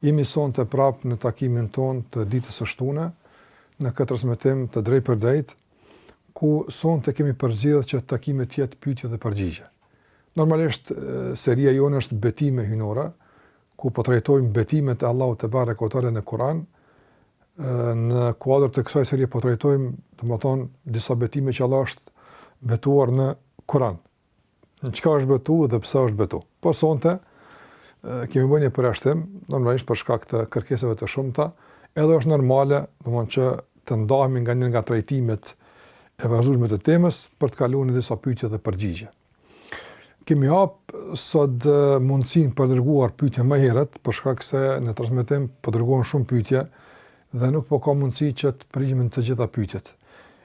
Jemi sonte prap në takimin tonë të ditës së shtune, në këtë transmetim të drejtpërdrejtë, ku sonte kemi përzgjedhë që takimi të jetë pyetje dhe përgjigje. Normalisht seria jonë është betime hynore, ku po trajtojmë betimet e Allahut tebareke ve teala në Kur'an. Në kuadër të kësaj serie po trajtojmë, domethënë, disa betime që Allahu është betuar në Kur'an. në çka është betu dhe pse është betu. Po sonte, kemi bërë një përjashtim, normalisht për shkak të kërkesave të shumta, edhe është normale, domethënë që të ndahemi nganjëherë nga trajtimet e vazhdueshme të temës, për të kaluar në disa pyetje dhe përgjigje. Kemi hapë sot mundësinë për të dërguar pyetje më herët, për shkak se në transmetim po dërgohen shumë pyetje, dhe nuk po ka mundësi që të përgjigjemi në të gjitha pyetjet.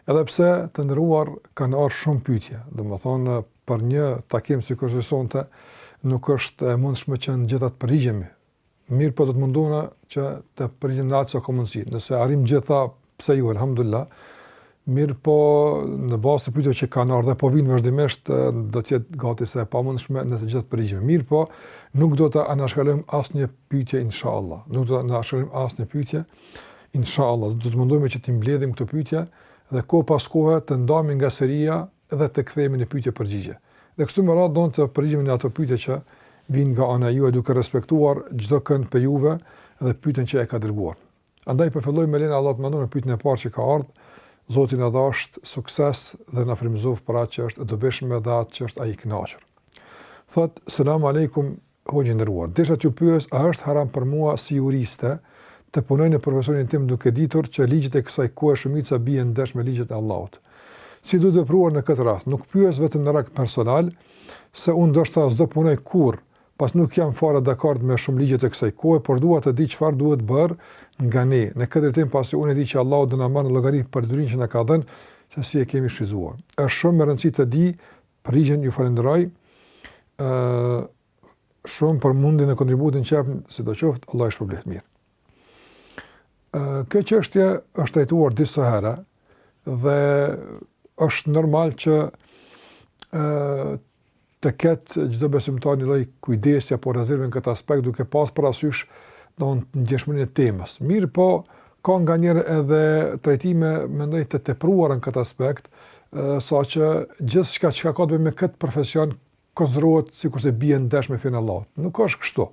Edhe pse të nderuar kanë ardhur shumë pyetje, domethënë për një takim sikurse sonte, nuk është e mundshme që në të gjitha të përgjigjemi. Mirëpo do të mundohem që të përgjigjemi në atë sa ka mundësi. Nëse arrijmë të gjitha, pse jo, alhamdulillah, Mirëpo, në bazë të pyetjeve që kanë ardhur dhe po vijnë vazhdimisht, do të jetë gati se e pamundshme në të gjitha të përgjigjemi. Mirëpo, nuk do të anashkalojmë asnjë pyetje inshallah. Nuk do të anashkalojmë asnjë pyetje. Inshallah, do të mundohemi që t'i mbledhim këto pyetje dhe kohë pas kohe të ndahemi nga seria dhe të kthehemi në pyetje përgjigje. Dhe kështu me radhë do të përgjigjemi në ato pyetje që vijnë nga ana juaj duke respektuar çdokënd prej juve dhe pyetjen që e ka dërguar. Andaj po filloj me lejen e Allahut të Madhëruar me pyetjen e parë që ka ardhur, Zoti na dhashtë sukses dhe na frymëzoftë për atë që është e dobishme dhe atë që është ai i kënaqur. Thotë, selam alejkum, hoxhë i nderuar. Desha t'ju pyes, a është haram për mua si juriste të punoj në profesionin tim duke ditur që ligjet e kësaj kohe shumica bien ndesh me ligjet e Allahut. Si duhet vepruar në këtë rast? Nuk pyes vetëm në rrafsh personal, se unë ndoshta s'do punoj kurrë Pasi nuk jam fare dakord me shumë ligje të kësaj kohe, por dua të di çfarë duhet bërë nga ne, në këtë drejtim pasi unë e di që Allahu do na marrë në llogari për diturinë që na ka dhënë, se si e kemi shfrytëzuar. Është shumë me rëndësi ta di përgjigjen, ju falenderoj, ë, shumë për mundin dhe kontributin që japni, sidoqoftë, Allahu ju shpërbleftë mirë. Kjo çështje është trajtuar disa herë dhe është normal që ë të ketë çdo besimtar një lloj kujdesi apo rezervë në këtë aspekt duke pas parasysh domethënë ndjeshmërinë e temës. Mirëpo, ka nganjëherë edhe trajtime mendoj të tepruara në këtë aspekt, saqë gjithçka që ka ka të bëjë me këtë profesion, konsiderohet sikurse bie ndesh me fenë e Allahut. Nuk është kështu.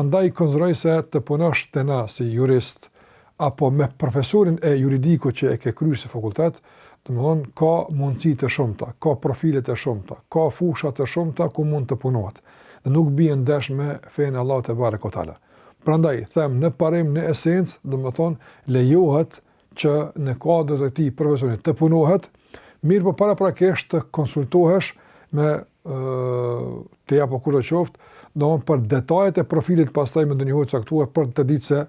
Andaj konsideroj se të punosh te na si jurist apo me profesionin e juridikut që e ke kryer si fakultet, domthon ka mundësi të shumta, ka profile të shumta, ka fusha të shumta ku mund të punohet. Dhe nuk bie ndesh me fenë e Allahut tebareke ue teala. Prandaj them në parim në esencë, domthon lejohet që në kuadër të këtij profesioni të punohet, Mirëpo paraprakisht të konsultohesh me te apo kurdo qoftë, domethënë për detajet e profilit pastaj me ndonjë hoxhë të caktuar për të ditë se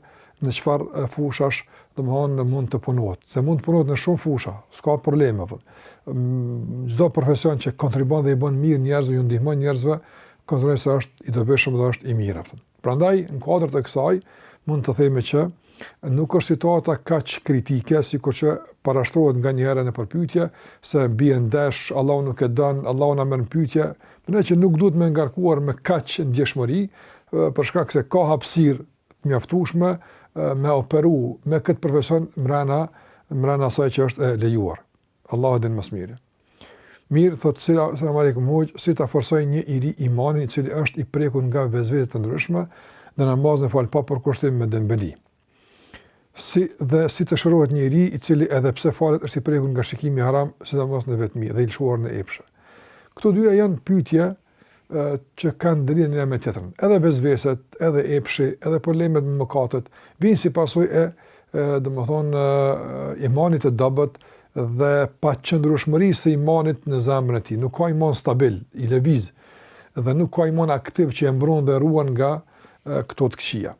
në çfarë fushash domethonë mund të punohet. Se mund të punohet në shumë fusha, s'ka problem. Po. Çdo profesion që kontribon dhe i bën mirë njerëzve, ju ndihmon njerëzve, kontribon se është i dobishëm dhe është i mirë. Po. Prandaj, në kuadër të kësaj, mund të themi që nuk është situata kaq kritike sikur që parashtrohet nganjëherë në për pyetje se bie ndesh, Allahu nuk e don, Allahu na merr në pyetje, por që nuk duhet me ngarkuar me kaq ndjeshmëri, për shkak se ka hapësirë të mjaftueshme me operu me këtë profesion mrena mrena asaj që është e lejuar. Allahu din më së miri. Mirë, thotë se, selam alejkum hoxhë, si ta forcojë një i ri imanin i cili është i prekur nga vesvese të ndryshme dhe namazin e fal pa përkushtim me dembeli. Si dhe si të shërohet një i ri i cili edhe pse falet është i prekur nga shikimi i haramit, sidomos në vetmi dhe i lëshuar në epshe. Këto dyja janë pyetje që kanë të bëjnë njëra me tjetrën. Edhe vesveset, edhe epshi, edhe problemet me mëkatet, vijnë si pasojë e, domethonë, imanit të dobët dhe paqëndrueshmërisë së imanit në zemrën e tij. Nuk ka iman stabil, i lëviz, dhe nuk ka iman aktiv që e mbron dhe e ruan nga këto të këqija.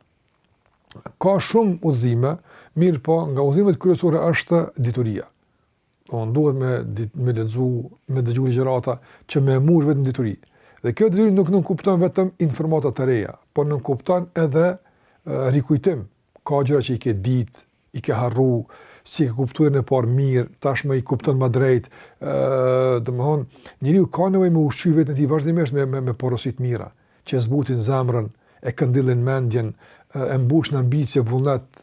Ka shumë udhëzime, mirëpo nga udhëzimet kryesore është dituria. Domethonë duhet me dit, me lexu, me dëgju ligjërata që me e mush veten dituri. Dhe kjo dituri nuk nënkupton vetëm informata të reja, por nënkupton edhe rikujtim. Ka gjëra që i ke ditë, i ke harru, s'i ke kuptuar më parë mirë, tashmë i kupton më drejt. ë Domthon, njeriu ka nevojë me ushqy veten e tij vazhdimisht me me, me porosi të mira, që e zbutin zemrën, e këndillin mendjen, e mbushin ambicie, vullnet,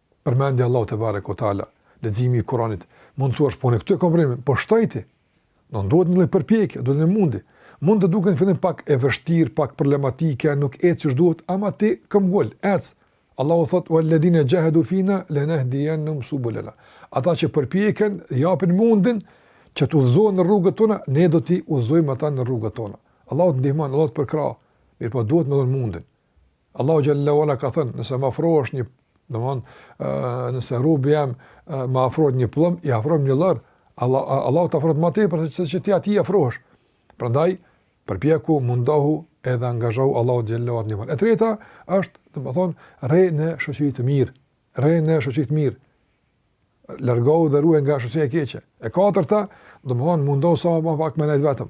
përmendja e Allahut tebareke ue teala, leximi i Kuranit, mund të thuash po unë këto po i bëj, po shtoji ti. Do duhet një përpjekje, duhet një mund. Mund të duket në fillim pak e vështirë, pak problematike, nuk ec siç duhet, ama ti këmbgul, ec. Allahu thot wal ladina jahadu fina lanahdiyanhum subulana. Ata që përpiqen, japin mundin që të udhëzohen në rrugët tona, ne do t'i udhëzojmë ata në rrugët tona. Allahu të ndihmon, Allahu të përkrah. Mirëpo duhet me dhon mundin. Allahu xhallahu ala ka thënë, nëse më afrohesh një, domthon, nëse robi jem më afrohet një pllëmb, i afrohem një llërë. Allah Allahu të afrohet më tepër se ç'ti atij i afrohesh. Prandaj përpjeku mundohu edhe angazhohu Allahu xhallahu ala ndihmon. E treta është, domthon, rri në shoqëri të mirë, rri në shoqëri të mirë. Largohu dhe ruaju nga shoqëria e keqe. E katërta, domthon, mundohu sa më pak me nejt vetëm.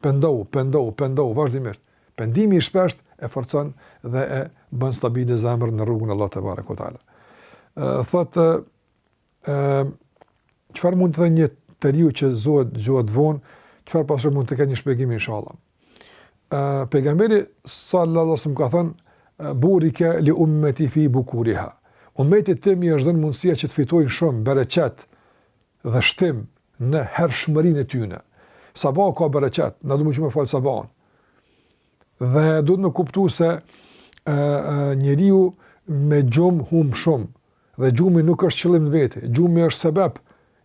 Pendohu, pendohu, pendohu vazhdimisht. Pendimi i shpeshtë e forcon dhe e bën stabile zemrën në rrugën e Allahut te bareku te ala. Thotë ë çfarë mund t'i thoni një të riu që zgjohet, zgjohet vonë, çfarë pasojë mund të ketë një shpjegim inshallah. Ë pejgamberi sallallahu alaihi wasallam ka thënë burike li ummeti fi bukuriha. Ummetit tim i është dhënë mundësia që të fitojnë shumë bereqet dhe shtim në hershmërinë e tyne. Sabahu ka bereqet, na duhet m'u çu me falë sabahun. Dhe duhet me kuptu se e, e, njeriu me gjumë humë shumë, dhe gjumi nuk është qëllim në vete, gjumi është sebep,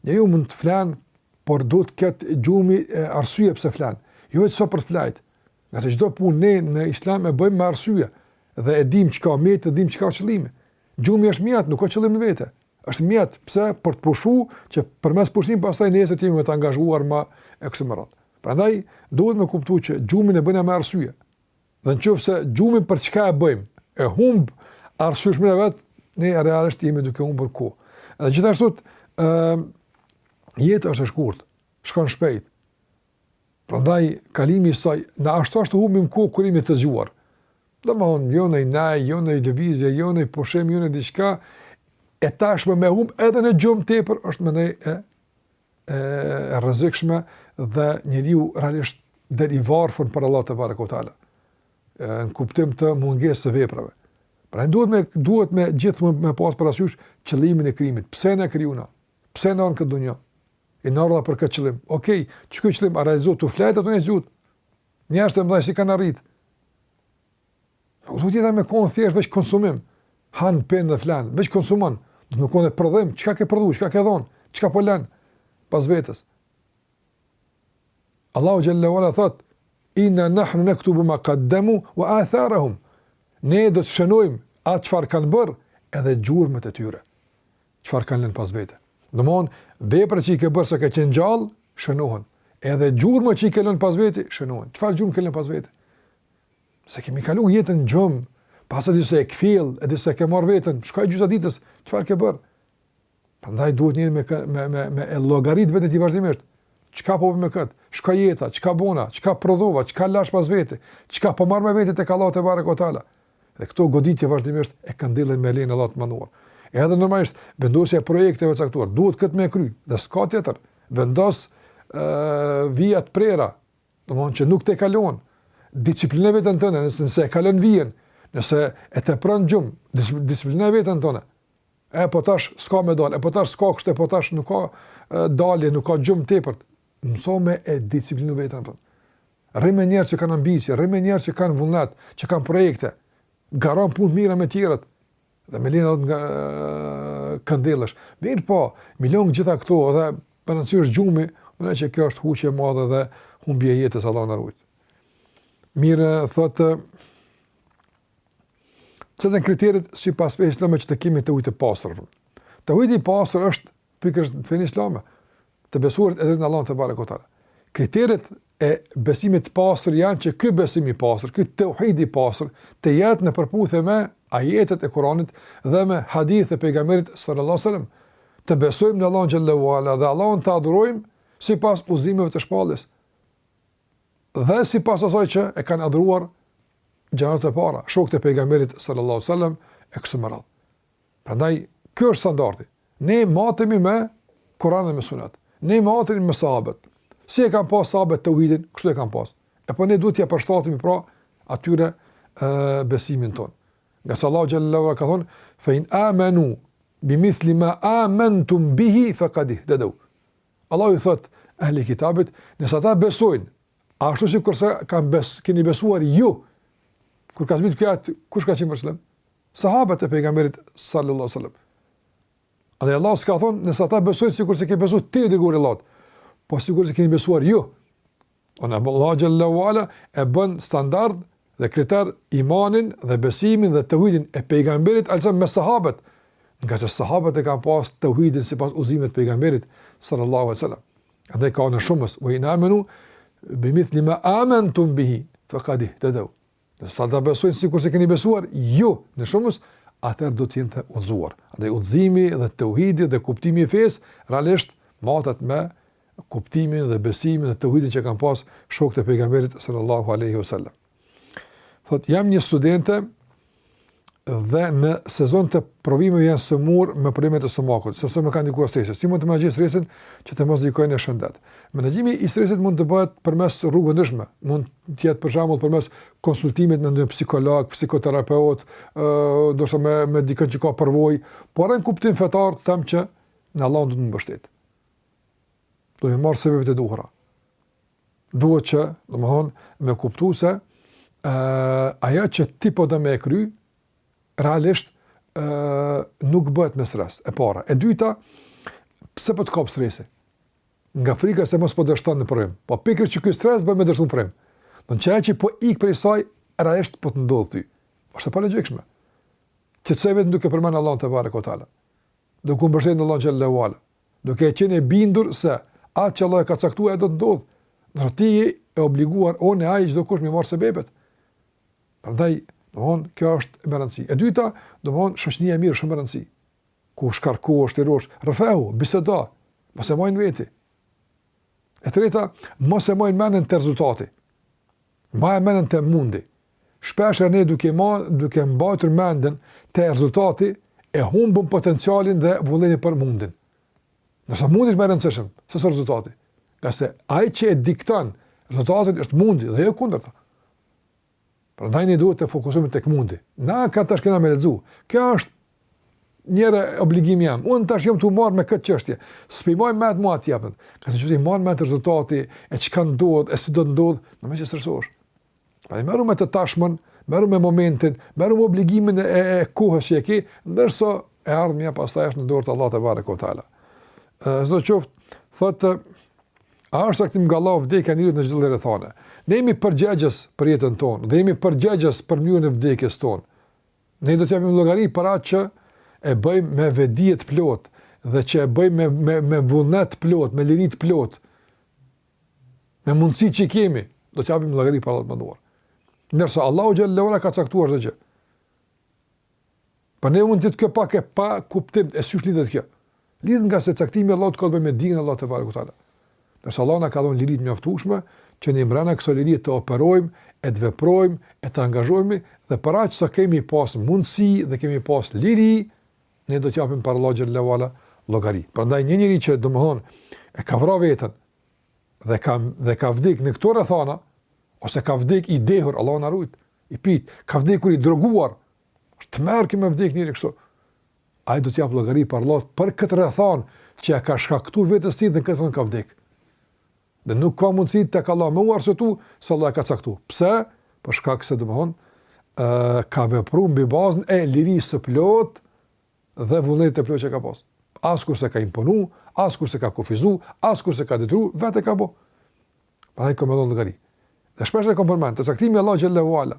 njeriu mund të flenë, por duhet të ketë gjumi e arsye pëse flenë, jo veç sa për të flajtë, Ngase çdo punë ne në Islam e bëjmë me arsye dhe e dimë çka mjete, e dimë çka qëllime. Gjumi është mjet, nuk ka qëllim në vete. Është mjet pse për të pushu që përmes pushimit pastaj nesër të jemi më të angazhuar më e kështu me radhë. Prandaj duhet të kuptojmë që gjumin e bëjmë me arsye. Dhe nëse gjumi për çka e bëjmë, e humb arsyeshmën e vet, ne realisht jemi duke humbur kohë. Dhe gjithashtu ë jeta është e shkurtë, shkon shpejt. Prandaj, kalimi i saj, na ashtu ashtu humbim kohë kur jemi të zgjuar. Domethonë, jo një nejë, jo një lëvizje, jo një pushim, jo një diçka, e tashme me humbë edhe në gjumë tepër, është më nej e, e, e rrezikshme dhe njeriu realisht del i varfën para Allahut tebareke ve teala, në kuptim të mungesës së veprave. Prandaj duhet me, duhet me gjithmonë, me pasë parasysh qëllimin e krijimit, pse jena krijuar, pse jena në këtë dunja, Jena ardhur për këtë qëllim. Okej, që ky qëllim a realizohet tu flet a tu nejt zgjut? Njerëzit të mëdhenj si kanë arrit. Po duhet me kon thjesht veç konsumim. Han pin dhe flan, veç konsumon. Duhet me kon edhe prodhim, çka ke prodhuar, çka ke dhon, çka po lën pas vetes. Allahu xhalla wala thot inna nahnu naktubu ma qaddamu wa atharahum. Ne do të shënojmë atë çfarë kanë bërë edhe gjurmët e tyre. çfarë kanë lënë pas vete. Domthon, veprat që i ke bërë sa ke qenë gjallë, shënohen. Edhe gjurmët që i ke lënë pas vete, shënohen. Çfarë gjurmë ke lënë pas vete? Se ke me kalu jetën n'gjum, pastaj derisa je kfill, derisa e ke marr veten, shkoi gjysa e ditës, çfarë ke bër? Prandaj duhet njeri me me me me e llogarit veten e ti vazhdimisht. Çka po bëj me kët? Çka jeta, çka bona, çka prodhova, çka lash pas vete, çka po marr me vete tek Allahu tebareke ve teala. Dhe këto goditje vazhdimisht e këndellin me lejen e Allahut të madhëruar. E edhe normalisht, vendosja e projekteve të caktuara, duhet këtë me e kry, dhe s'ka tjetër, vendos uh, vija të prera, domthon që nuk tejkalon, disciplinoje veten tëne, nëse, nëse e kalon vijen, nëse e tepron gjumë, disciplinoje veten tëne, e po tash s'ka me dalë, e po tash s'ka kështu, e po tash nuk ka dalje, nuk ka gjumë tepërt, Mëso me e disiplinu veten tëne. Rri me njerëz që kanë ambicie, rri me njerëz që kanë vullnet, që kanë projekte. Garo në punë të mira me tjerët. Dhe me lejen e Allahut këndellesh. Mirëpo, me i lon gjitha këto dhe me rëndësi është gjumi, domthon që kjo është huqje e madhe dhe humbje e jetës, Allahu na rujtë. Mirë, thotë, Cilat janë kriteret sipas fesë islame që të kemi teuhid të pastër? Teuhidi i pastër është pikërisht në fenë islame, të besuarit e drejtë në Allahun tebareke ve teala. Kriteret e besimit të pastër janë që ky besim i pastër, ky teuhid i pastër, të jetë në përputhje me ajetet e Kuranit dhe me hadithet e pejgamberit sallallahu sallam. Të besojmë në Allahun xhelle ue ala dhe Allahun ta adhurojmë sipas udhëzimeve të shpalljes. Dhe sipas asaj që e kanë adhuruar gjeneratët e para, shokët e pejgamberit sallallahu alaihi wasallam e kështu me radhë. Prandaj ky është standardi. Ne matemi me Kur'anin dhe me Sunet. Ne matemi me sahabët. Si e kanë pas sahabët teuhidin, kështu e kanë pas. E po ne duhet t'ja përshtatemi pra atyre e, besimin ton. Ngase Allahu xhelle ue ala ka thon, "Fa in amanu bi mithli ma amantum bihi faqad ihtadaw." Allahu i thot ehli kitabit, nëse ata besojnë Ashtu sikurse kanë bes, keni besuar ju, kur ka zbrit ky ajet, kush ka qenë muslim? Sahabët e pejgamberit sallallahu sallam. Edhe Allahu s'ka thonë, nëse ata besojnë sikurse ke besu ti i dërguari i Allahut, po sikurse keni besuar ju. Domthon Allahu xhelle ue ala e bën standard dhe kriter imanin dhe besimin dhe teuhidin e pejgamberit alejhi selam me sahabët, ngaqë sahabët e kanë pas teuhidin sipas udhëzimit të pejgamberit sallallahu sallam. Dhe ka në shumës, ue in amenu bi mithli ma amentum bihi fekad ihtedeu. Nëse ata besojnë, sikurse keni besuar, ju në shumës, atëherë do të jenë të udhëzuar. Dhe udhëzimi dhe teuhidi dhe kuptimi i fesë, realisht, matet me kuptimin dhe besimin dhe teuhidin që kanë pas shokët e pejgamberit sallallahu aleyhi wasallam. Thot, jam një studente dhe në sezon të provimeve jam sëmur me probleme të stomakut, sepse më ka ndikuar stresi. Si mund të menaxhoj stresin që të mos ndikojë në shëndet? Menaxhimi i stresit mund të bëhet përmes rrugëve të ndryshme. Mund të jetë për shembull përmes konsultimit me një psikolog, psikoterapeut, ë, ndoshta me me dikën që ka përvojë, por në kuptim fetar them që në Allahun duhet me u mbështet. Duhet me marr sebebet e duhura. Duhet që, domethënë, me kuptu se uh, ajo që ti po do me e kry, realisht uh, nuk bëhet me stres, e para. E dyta, pse po të kapë stresi? Nga frika se mos po dështon në provim. Po pikërisht ky stres të bën me dështu në provim. Domethënë ajo që po ik prej saj, realisht po të ndodhë ty. Oshtë e palogjikshme. Qetësoje veten duke përmend Allahun tebareke ue teala. Duke u mbështetë në Allahun xhele ue ala. duke qenë e bindur se atë që Allahu e ka caktuar do të ndodhë. Dhe ti je e obliguar unë e ai çdokush me marr sebebet. Prandaj, domethënë, kjo është me rëndësi. E dyta, domethënë, shoqnia e mirë është shumë me rëndësi. Ku shkarkohesh çlirohesh, rrëfehu, bisedo, mos e maj në veti. E treta, mos e maj mendën te rezultati. Mbaje mendën te mundi. Shpeshherë ne duke mba, duke mbajtur mendën te rezultati, e humbim potencialin dhe vullnetin për mundin. Ndërsa mundi është më i rëndësishëm se sa rezultati, ngase ai që e dikton rezultatin është mundi dhe jo kundërta. Prandaj ne duhet të fokusohemi tek mundi. Na ka tash kena me lexu. Kjo është njëherë obligimi jem. Unë tash kam me u marrë me këtë çështje. Spimoj me atë mua të jepën. Ngase që ti marrë me atë rezultati, e çka ndodh, e si do të ndodhë, në me që stresohesh. Prandaj merru me të tashmën, merru me momentin, merru me obligimin e, e kohës që e ki, ndërsa e ardhmja pastaj është në dorë të Allahut tebareke ue teala. Sidoqoftë, thotë, a është caktim nga Allahu vdekja e njeriut në çdo rrethanë. Ne jemi përgjegjës për jetën tonë, dhe jemi përgjegjës për mënyrën e vdekjes tonë. Ne do të japim llogari për atë që e bëjmë me vetëdije të plot dhe që e bëjmë me me me vullnet të plot, me liri të plot. Me mundësi që i kemi, do të japim llogari para Allahut të madhëruar. Ndërsa Allahu xhele ue ala ka caktuar çdo gjë. Për ne mund të jetë kjo pak e pakuptimtë se qysh lidhet kjo. Lidhet ngase caktimi i Allahut ka të bëjë me dijen e Allahut tebareke ue teala. Ndërsa Allahu na ka dhënë liri të mjaftueshme që ne mbrenda kësaj lirie të operojmë, e të veprojmë, e të angazhohemi dhe për aq sa kemi pas mundësi dhe kemi pas liri, ne do të japim para Allahut xhele ue ala llogari. Prandaj një njeri që domthon e ka vrarë veten dhe ka dhe ka vdek në këto rrethana ose ka vdek i dehur, Allahu na rujt, i pit, ka vdekur i droguar, është tmerr me vdek njeri kështu. Ai do të japë llogari para Allahut për këtë rrethanë që e ka shkaktuar vetes tij dhe në këtë gjendje ka vdek. Dhe nuk ka mundësi te Allahu me u arsyetu, se Allah e ka caktu. Pse? Për shkak se, domethon, uh, ka vepru mbi bazën e lirisë së plot dhe vullnetit të plot që ka pas. Askush s'e ka imponu, askush s'e ka kufizu, askush s'e ka detyru, vetë e ka bo. Pra edhe ka me dhon llogari. Dhe shpesh e kom përmen, te caktimi i Allahut xhel-le ue ala,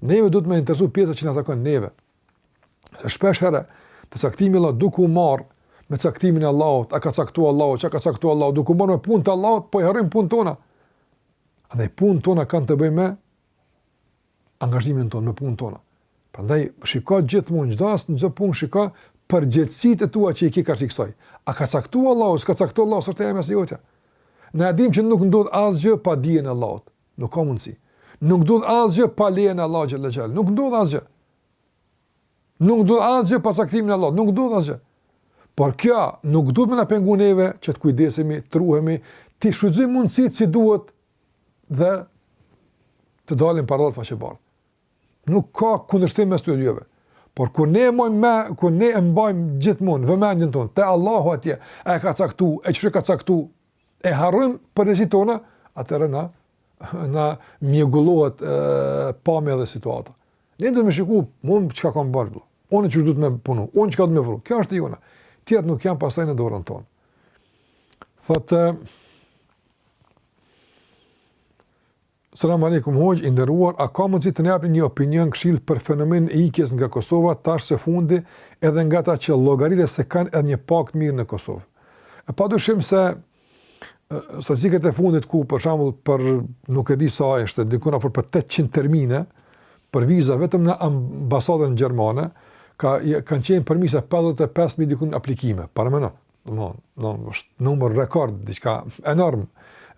neve duhet me interesu pjesët që na takojn neve. Se shpesh herë te caktimi i Allahut duke u marr me caktimin e Allahut, a ka caktuar Allahu, çka ka caktuar Allahu, duke u marr me punë të Allahut, po i harrojmë punë tona. Andaj punë tona kanë të bëjnë me angazhimin tonë, me punë tona. Prandaj shiko gjithmonë çdo rast në çdo punë shiko përgjegjësitë e tua që i ke karshi kësaj. A ka caktuar Allahu, s'ka caktuar Allahu s'është temë e jotja. Ne e dimë që nuk ndodh asgjë pa dijen e Allahut. Nuk ka mundësi. Nuk ndodh asgjë pa lejen e Allahut xhel-le xhel. Nuk ndodh asgjë. Nuk ndodh asgjë pa caktimin e Allahut. Nuk ndodh asgjë. Por kjo nuk duhet me na pengon neve që të kujdesemi, të ruhemi, të shfrytëzojmë mundësitë si duhet dhe të dalim para Allahut faqebardh. Nuk ka kundërshtim mes të dyve. Por kur ne mojmë me, kur ne e mbajmë gjithmonë vëmendjen tonë te Allahu atje, a e ka caktuar, e çfarë ka caktuar, e harrojmë përgjegjësitë tona, atëherë na na mjegullohet pamja dhe situata. Ne duhet me shiku, unë çka kam bërë. Unë qysh duhet me punu, unë çka duhet me vepru. Kjo është e jona. Tjerat nuk janë pastaj në dorën tonë. Thotë Selam alejkum hoxhë i nderuar a ka mundësi të na japni një opinion këshillë për fenomenin e ikjes nga Kosova tash së fundi edhe nga ata që llogaritet se kanë edhe një pagë të mirë në Kosovë e padyshim se statistikat e fundit ku për shembull për nuk e di sa ishte diku afër për 800 termine për viza vetëm në ambasadën gjermane ka kanë qenë përmbi se 55000 dikun aplikime para më Domthon, është numër rekord diçka enorm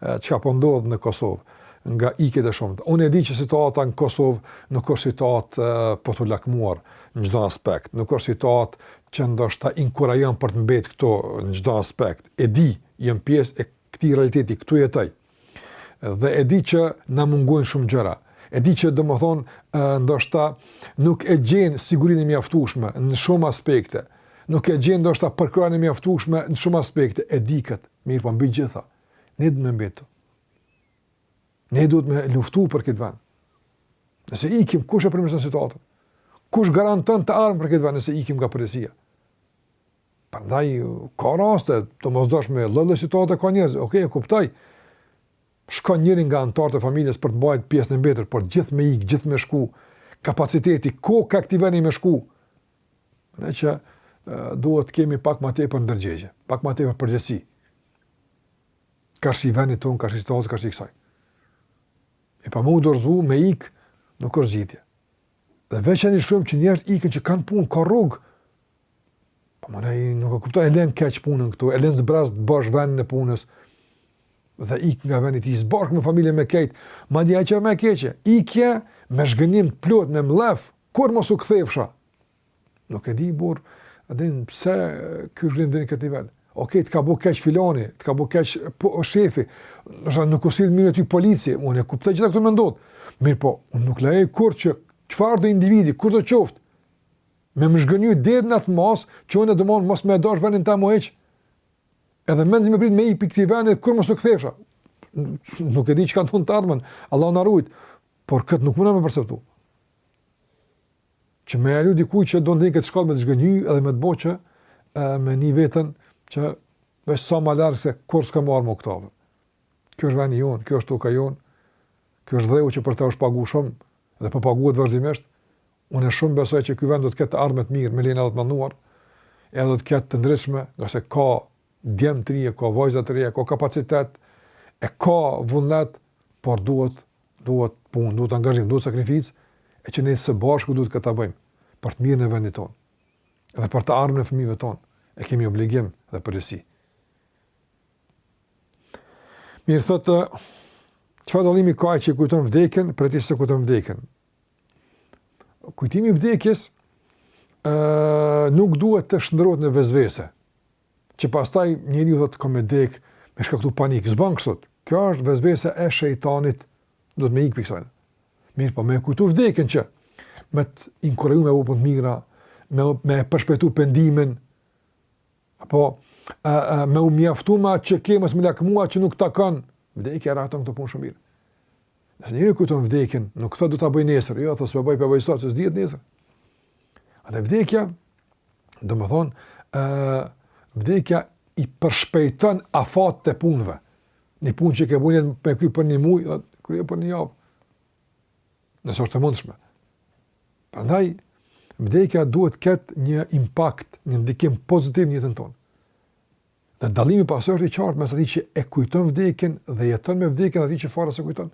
çka po ndodh në Kosovë nga ikjet e shumta. Unë e di që situata në Kosovë nuk është situatë për t'u lakmuar në çdo aspekt, nuk është situatë që ndoshta inkurajon për të mbetë këtu në çdo aspekt. E di, jam pjesë e këtij realiteti, këtu jetoj. Dhe e di që na mungojnë shumë gjëra. E di që domethënë ndoshta nuk e gjen sigurinë e mjaftueshme në shumë aspekte. Nuk e gjen ndoshta përkrahjen e mjaftueshme në shumë aspekte. E di kët, mirëpo mbi gjitha. Ne duhet me mbetë këtu. Ne duhet me luftu për këtë vend. Nëse ikim kush e përmirëson situatën? Kush garanton të ardhme për këtë vend nëse ikim nga pakësia? Prandaj ka raste, të domosdoshme, lloj-lloj situate kanë njerëzit, ok, e kuptoj. Shkon njëri nga anëtarët e familjes për të mbajtur pjesën e mbetur, por gjithë me ik, gjithë me shku, kapaciteti ku ka këtij veni me shku. Ne që duhet të kemi pak më tepër ndërgjegje, pak më tepër përgjegjësi. Karshi venit tonë, karshi stos, karshi kësaj. E po me u dorzu me ik nuk është zgjidhje. Dhe veçan, shumë që njerëz ikin që kanë punë, ka rrugë, Po ma,, nuk e kuptoj, e len keq punën këtu, e len zbrazët bosh vendin e punës, dhe ik nga vendi del zbark me familje me kejt, madje ma keq, ikje me zhgënjim të plot, me mllef, kurrë mos u kthefsha. Nuk e di, burrë, a din, pse ky zhgënjim deri në këtë nivel? Ok, të ka bu keq filani, të ka bu keq po, shefi, ndoshta nuk u sill mirë me ty polici, unë e kuptoj gjitha këto me ndodhë, mirëpo, unë nuk lejoj kurrë që çfarëdo individi, kushdo qoftë, Me më zhgënjy deri në atë masë, që unë domethënë mos me e dashtë vendin tem hiç. Edhe mezi me prit me ik pi këtij vendit kurrë mos u kthefsha. Nuk e di çka ndodh n'të ardhmen. Allah na rujt. Por kët nuk mundem me perceptu. Që me lejo dikujt që deri në këtë shkallë me të zhgënjy edhe me të bo që me ni veten që me ik sa më larg sikur s'ka mo më këto. Ky është vendi jon, kjo është toka jon. Ky është dheu që për të është pagu shumë dhe po paguhet vazhdimisht. Unë shumë besoj që ky vend do të ketë të ardhme të mirë me lejen e Allahut të Madhëruar, e do të ketë të ndritshme, ngase ka djem të rinj, ka vajza të reja, ka kapacitet, e ka vullnet, por duhet duhet punë, duhet angazhim, duhet sakrificë, e që ne së bashku duhet që ta bëjmë për të mirën e vendit tonë. Dhe për të ardhmen e fëmijëve tonë, e kemi obligim dhe përgjegjësi. Mirë thotë, çfarë dallimi ka që e kujton vdekjen, prej atij që s'e kujton vdekjen. Kujtimi i vdekjes ë nuk duhet të shndrohet në vezvese. Që pastaj njeriu thotë kam me dek, me shkaktu panik, s'bën kështu. Kjo është vezvese e shejtanit, duhet me ik pi ksaj. Mirëpo me e kujtu vdekjen që me të inkuraju me bo punë të mira, me e përshpejtu pendimin, Apo, a, a, me u mjaftu me atë që ke, mos me lakmu atë që nuk të takon. Vdekja e rahaton këtë punë shumë mirë. Nëse njeriu e kujton vdekjen, nuk thot do ta bëj nesër, jo, thot s'po bëj, po bëj sot, se s'dihet nesër. Atë vdekja, domethënë, ë vdekja i përshpejton afatet e punëve. Një punë që e ke mujt me kry për një muaj, e kryn për një javë. Nëse është e mundshme. Prandaj vdekja duhet të ketë një impakt, një ndikim pozitiv në jetën tonë. Dhe dallimi pastaj është i qartë mes atij që e kujton vdekjen dhe jeton me vdekjen dhe atij që fare s'e kujton.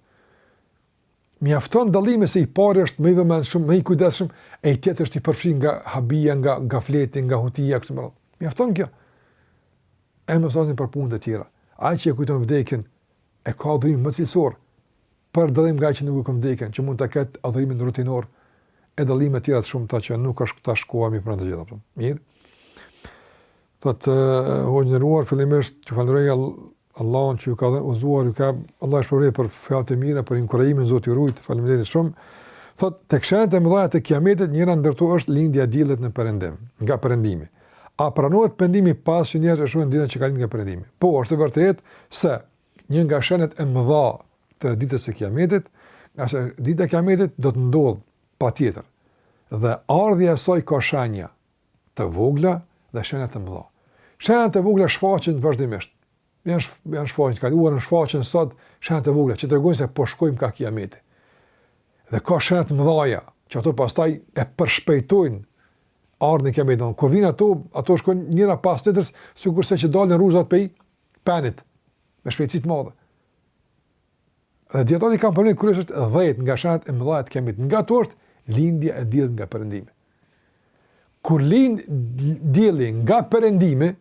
Mjafton dallimi se i pari është më i vëmendshëm, më i kujdesshëm, e tjetri është i përfshirë nga habia, nga gafleti, nga hutia kështu me radhë. Mjafton kjo. E mos të flasim për punë të tjera. Ai që e kujton vdekjen e ka adhurimin më cilësor Për dallim nga ai që nuk e kujton vdekjen, që mund të ketë adhurimin rutinor e dallime të tjera të shumta që nuk është tash koha me i përmend të gjitha ato. Mirë. Thot hoxhë i nderuar fillimisht falënderoj Allahun që ju ka udhëzuar, ju ka, Allahu ju shpërbleftë për fjalët e mira, për inkurajimin Zoti ju rujt, faleminderit shumë. Thot tek shenjat e mëdha të kiametit njëra ndër to është lindja e diellit në perëndim, nga perëndimi. A pranohet pendimi pasi që njerëzit e shohin ditën që ka lindë nga perëndimi? Po, është e vërtetë se Një nga shenjat e mëdha të Ditës së Kiametit, ngase Dita e Kiametit do të ndodhë patjetër dhe ardhja e saj ka shenja të vogla dhe shenja të mëdha. Shenjat e vogla shfaqen vazhdimisht. Janë janë shfaqur në të kaluarën, shfaqen sot shenja të vogla që tregojnë se po shkojmë ka Kiameti. Dhe ka shenja të mëdha që ato pastaj e përshpejtojnë ardhjen e Kiametit. Kur vijnë ato, ato shkojnë njëra pas tjetrës, sikurse që dalin rruzat prej Penit, me shpejtësi të madhe. Dhe dijetarët i kanë përmend kryesisht dhjetë nga shenjat e mëdha të kiametit. Nga to është lindja e diellit nga perëndimi. Kur lind dielli nga perëndimi,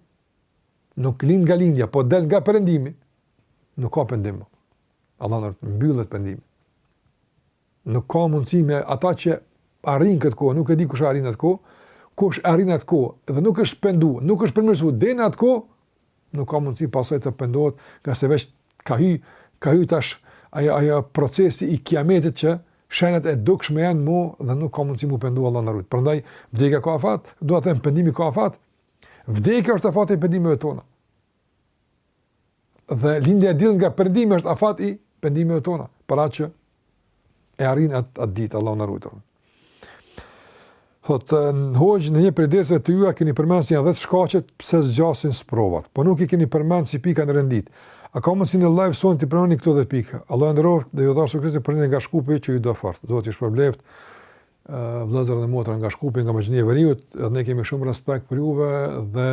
nuk lind nga lindja, po del nga perëndimi, nuk ka pendim. Allahu na ruajtë, mbyllet pendimi. Nuk ka mundësi me ata që arrijnë këtë kohë, nuk e di kush arrin atë kohë, kush arrin atë kohë dhe nuk është pendu, nuk është përmirësu, dhe në atë kohë, nuk ka mundësi pastaj të pendohet, ngase veç ka hy, ka hy tash ajo, ajo procesi i kiametit që shenjat e dukshme janë të mëdha dhe nuk ka mundësi mu pendu Allahu na rujtë. Prandaj, vdekja ka afat, domethënë pendimi ka afat, vdekja është afat i pendimeve tona. Dhe lindja e diellit nga perëndimi është afat i pendimeve tona, për atë që e arrin atë at ditë Allahu na ruajtë. Thot hoxhë në një prej derseve tuaja keni përmendur se janë 10 shkaqet pse zgjasin sprovat, po nuk i keni përmendur si pika në renditje. A ka mundsi në live sonte t'i përmendni këto 10 pika? Allahu ju nderoftë dhe ju dhashtë shpërblim, një nga Shkupi që ju do fort. Zoti ju shpërbleft. vëllezër dhe motra nga Shkupi, nga Maqedonia e Veriut, edhe ne kemi shumë respekt për juve dhe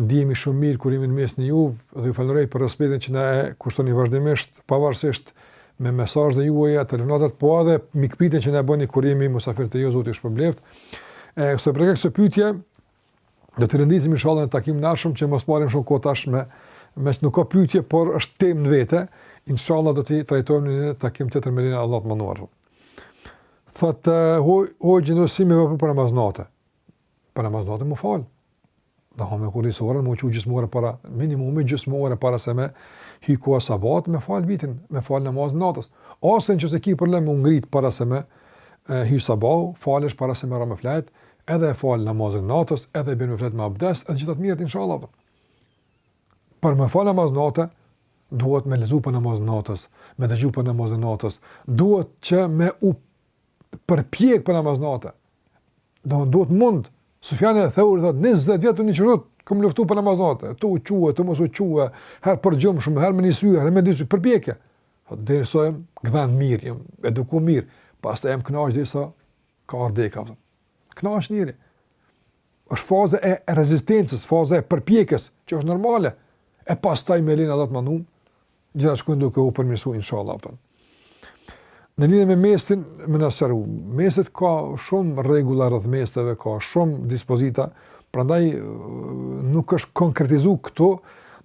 ndihemi shumë mirë kur jemi në mesin e juve dhe ju falënderoj për respektin që na e kushtoni vazhdimisht, pavarësisht me mesazhet e juaja, telefonatat po edhe mikpritjen që na bëni kur jemi musafir te ju, Zoti ju shpërbleft. E sa i përket kësaj pyetje, Do të rendisim inshallah në takimin e ardhshëm që mos marrim shumë kohë tash nëse nuk ka pyetje, por është temë në vete. Inshallah do të trajtojmë në takim tjetër me lejen e Allahut të madhëruar. Thot hoxhë si me vepru për namaz nate. Për namaz nate me fal. Duhet me kurdis orën, me u çu gjysmë ore para, minimumi gjysmë ore para se me hy koha sabahut me fal vitrin, me fal namaz natës. Ose nëse ki problem me u ngrit para se me hy sabahu, falesh para se me ra me fjet edhe e fal namazin natës, edhe bin me fjet me abdes, edhe gjitha t'mirat inshallah. Po. Për me fal namaz nate, duhet me lexu për namaz natës, me dëgju për namaz natës, duhet që me u përpjek për namaz nate, domethënë duhet mund, Sufjan eth-Theuri thot, 20 vjetë një çerek, kam luftu për namaz nate, tu u çu, tu mos u çu, herë përgjumshëm, herë me një sy, herë me dy sy, përpjekje. Thot, derisa jam gdhend mirë, jam eduku mirë, pastaj jam knaq derisa, Ka ardh vdekja, po. Kënaqet njeri. është faza e rezistencës, faza e përpjekjes, që është normale. E pastaj me lejen e të madhëruarit, gjërat shkojnë duke u përmirsu, inshallah, po. Në lidhje me mestin, me na sqaru, mestet ka shumë rregulla rreth mesteve, ka shumë dispozita, prandaj nuk është konkretizu këtu,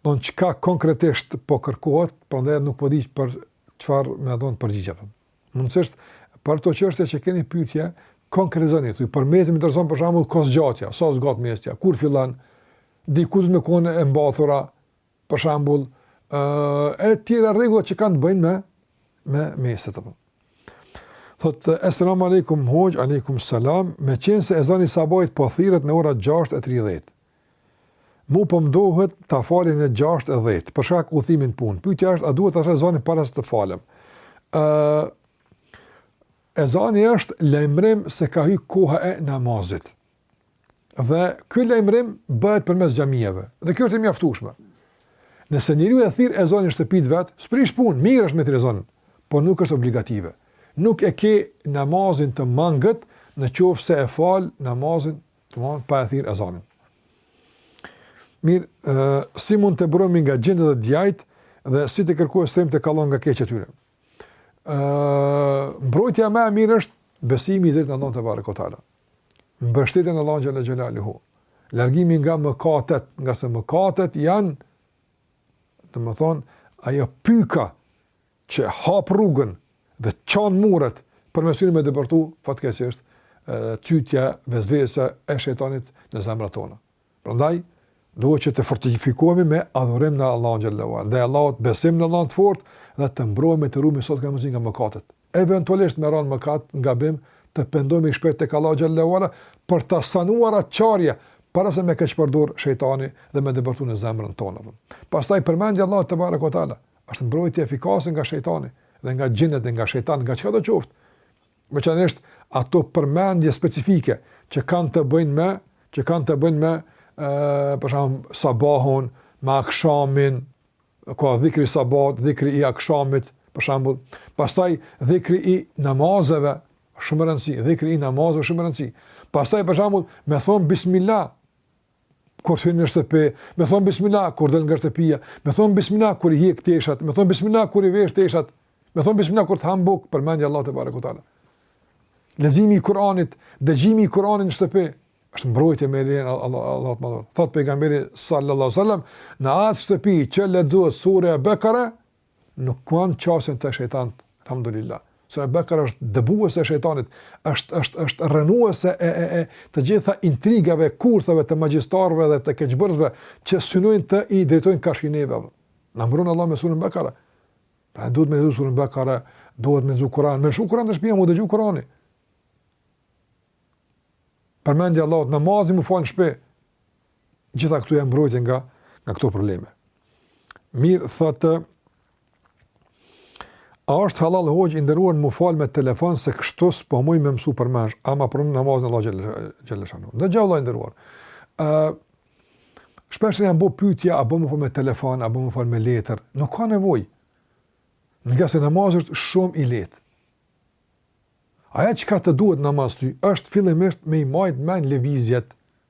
domethënë çka konkretisht po kërkohet, prandaj nuk po di që për çfarë me e dhonë përgjigjen. Mundësisht për ato çështje që keni pyetje, konkretizoni këtu. Për mes'hin më intereson për shembull kohëzgjatja, sa zgjat mestja, kur fillon, kur do me konë e mbathura, për shembull, ë e tjera rregulla që kanë të bëjnë me me mestet po. Thot esselamu alejkum hoxhë alejkum selam, meqenëse ezani i sabahit po thirret në ora 6:30. Mu po më duhet ta fali në gjashtë e dhjetë, për shkak udhëtimit në punë. Pyetja është, a duhet ta thërras ezanin para se të falem? Ë Ezani është lajmërim se ka hyrë koha e namazit. Dhe ky lajmërim bëhet përmes xhamive. Dhe kjo është e mjaftueshme. Nëse njeriu e thirr ezanin në shtëpi vet, s'prish punë, mirë është me thirr ezanin, por nuk është obligative. Nuk e ke namazin të mangët në qoftë se e fal namazin Domthon pa e thirr ezanin. Mir, si mund të mbrohemi nga xhindet dhe djajt dhe si të kërkojmë strehim tek Allahu nga e keqja e tyre. Ë, mbrojtja më e mirë është besimi i drejtë në Allahun tebareke ue teala. Mbështetja në Allahun xhelle xhelaluhu. Largimi nga mëkatet, ngase mëkatet janë domthon ajo pyka që hap rrugën dhe çan muret për me syni me depërtu, fatkeqësisht, cytja, vezvesa e shejtanit në zemrat tona. Prandaj, duhet që të fortifikohemi me adhurim në Allahun xhelle ue ala. Ndaj Allahut besim në Allahun të fortë dhe të mbrohemi të ruhemi sa të ka mundësi nga mëkatet. Eventualisht me ra në mëkat, gabim, të pendohemi shpejt tek Allahu xhelle ue ala për ta sanuar atë çarje para se me keqpërdor shejtani dhe me depërtu në zemrën tonë. Pastaj përmendja e Allahut tebareke ue teala, Është mbrojtje efikase nga shejtani dhe nga xhinët dhe nga shejtan, nga çka do qoftë. Veçanërisht ato përmendje specifike që kanë të bëjnë me, që kanë të bëjnë me ë për shemb sabahun, me akshamin, ka dhikri i sabahut, dhikri i akshamit, për shembull, pastaj dhikri i namazeve, shumë rëndësi, dhikri i namazeve shumë rëndësi. Pastaj për shembull, me thon bismilah kur hyn në shtëpi, me thon bismillah kur del nga shtëpia, me thon bismillah kur i hiq teshat, me thon bismillah kur i vesh teshat, me thon bismillah kur të han bukë, përmendja e Allahut tebareke ue teala. Leximi i Kur'anit, dëgjimi i Kur'anit në shtëpi, është mbrojtje me lejen e Allahut të madhëruar. Thotë pejgamberi sallallahu alaihi wasallam, në atë shtëpi që lexohet sura Bekare, Nuk kanë qasje në të shejtanët, elhamdulilah. Surja Bekare është dëbuese e shejtanit, është është është rrënuese e e e të gjitha intrigave, kurtheve të magjistarëve dhe të keqbërësve që synojnë t'i drejtojnë karshi neve. Na mbron Allahu me suren Bekare. Pra duhet me lexuar suren Bekare, duhet me lexuar Kur'an, me lexuar Kur'an te shpia, m'u dëgju Kur'ani. Përmendja e Allahut namazi m'u fal në shtëpi. gjitha këto janë mbrojtje nga nga këto probleme. Mirë thotë A është hallall hoxhë i nderuar m'u fal me telefon se kështu s'po muj me mësu përmendsh, ama pranoma namazin Allah xhaleshanu. Ndëgjo vëlla i nderuar. Ë uh, Shpesh janë bë pyetja a bë më fal me telefon, a bën m'u fal me letër. Nuk ka nevojë. Ngase namazi është shumë i lehtë. Ajo çka të duhet në namaz ty, është fillimisht me i majtë në men lëvizjet,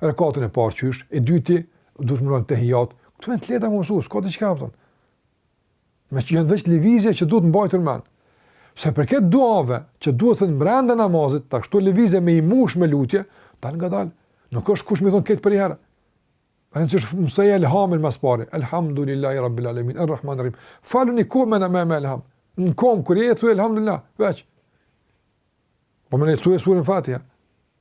Rekatin e parë qysh, e dyti, duhet me ra në tehijat, këto janë të leta me mësu, s'ka diçka pra. Meqë janë veç lëvizje që duhet mbajtur mend. Sa i përket duave që duhet thënë brenda namazit, tash këto lëvizje me i mush me lutje, tani ngadal, nuk është kusht me i thonë këto përniherë. Ni që është mësoje elhamin ma s'pari, elhamdulillahi rabbil alemin, errahmani rrahim, falu një kohë me në me me elham, në komë kur je thuj elhamdulillah, veç. Po me e thuje suren fatiha,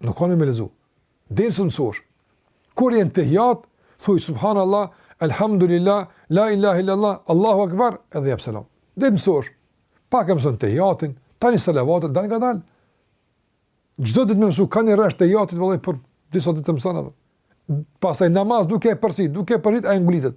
Nuk ka me lexu. Deri sa t'mësosh. Kur je n'tehijat, thuj subhanallah, elhamdulillah, la ilaha illallah, Allahu akbar, edhe jep selam. Deri t'mësosh. Pak e mëson tehijatin, tani salavatet dalëngadalë. Çdo ditë me mësu ka ni rresht tehijatit vëlla për disa ditë e mëson atë. Pastaj në namaz duke e përsërit, duke e përsërit ai ngulitet.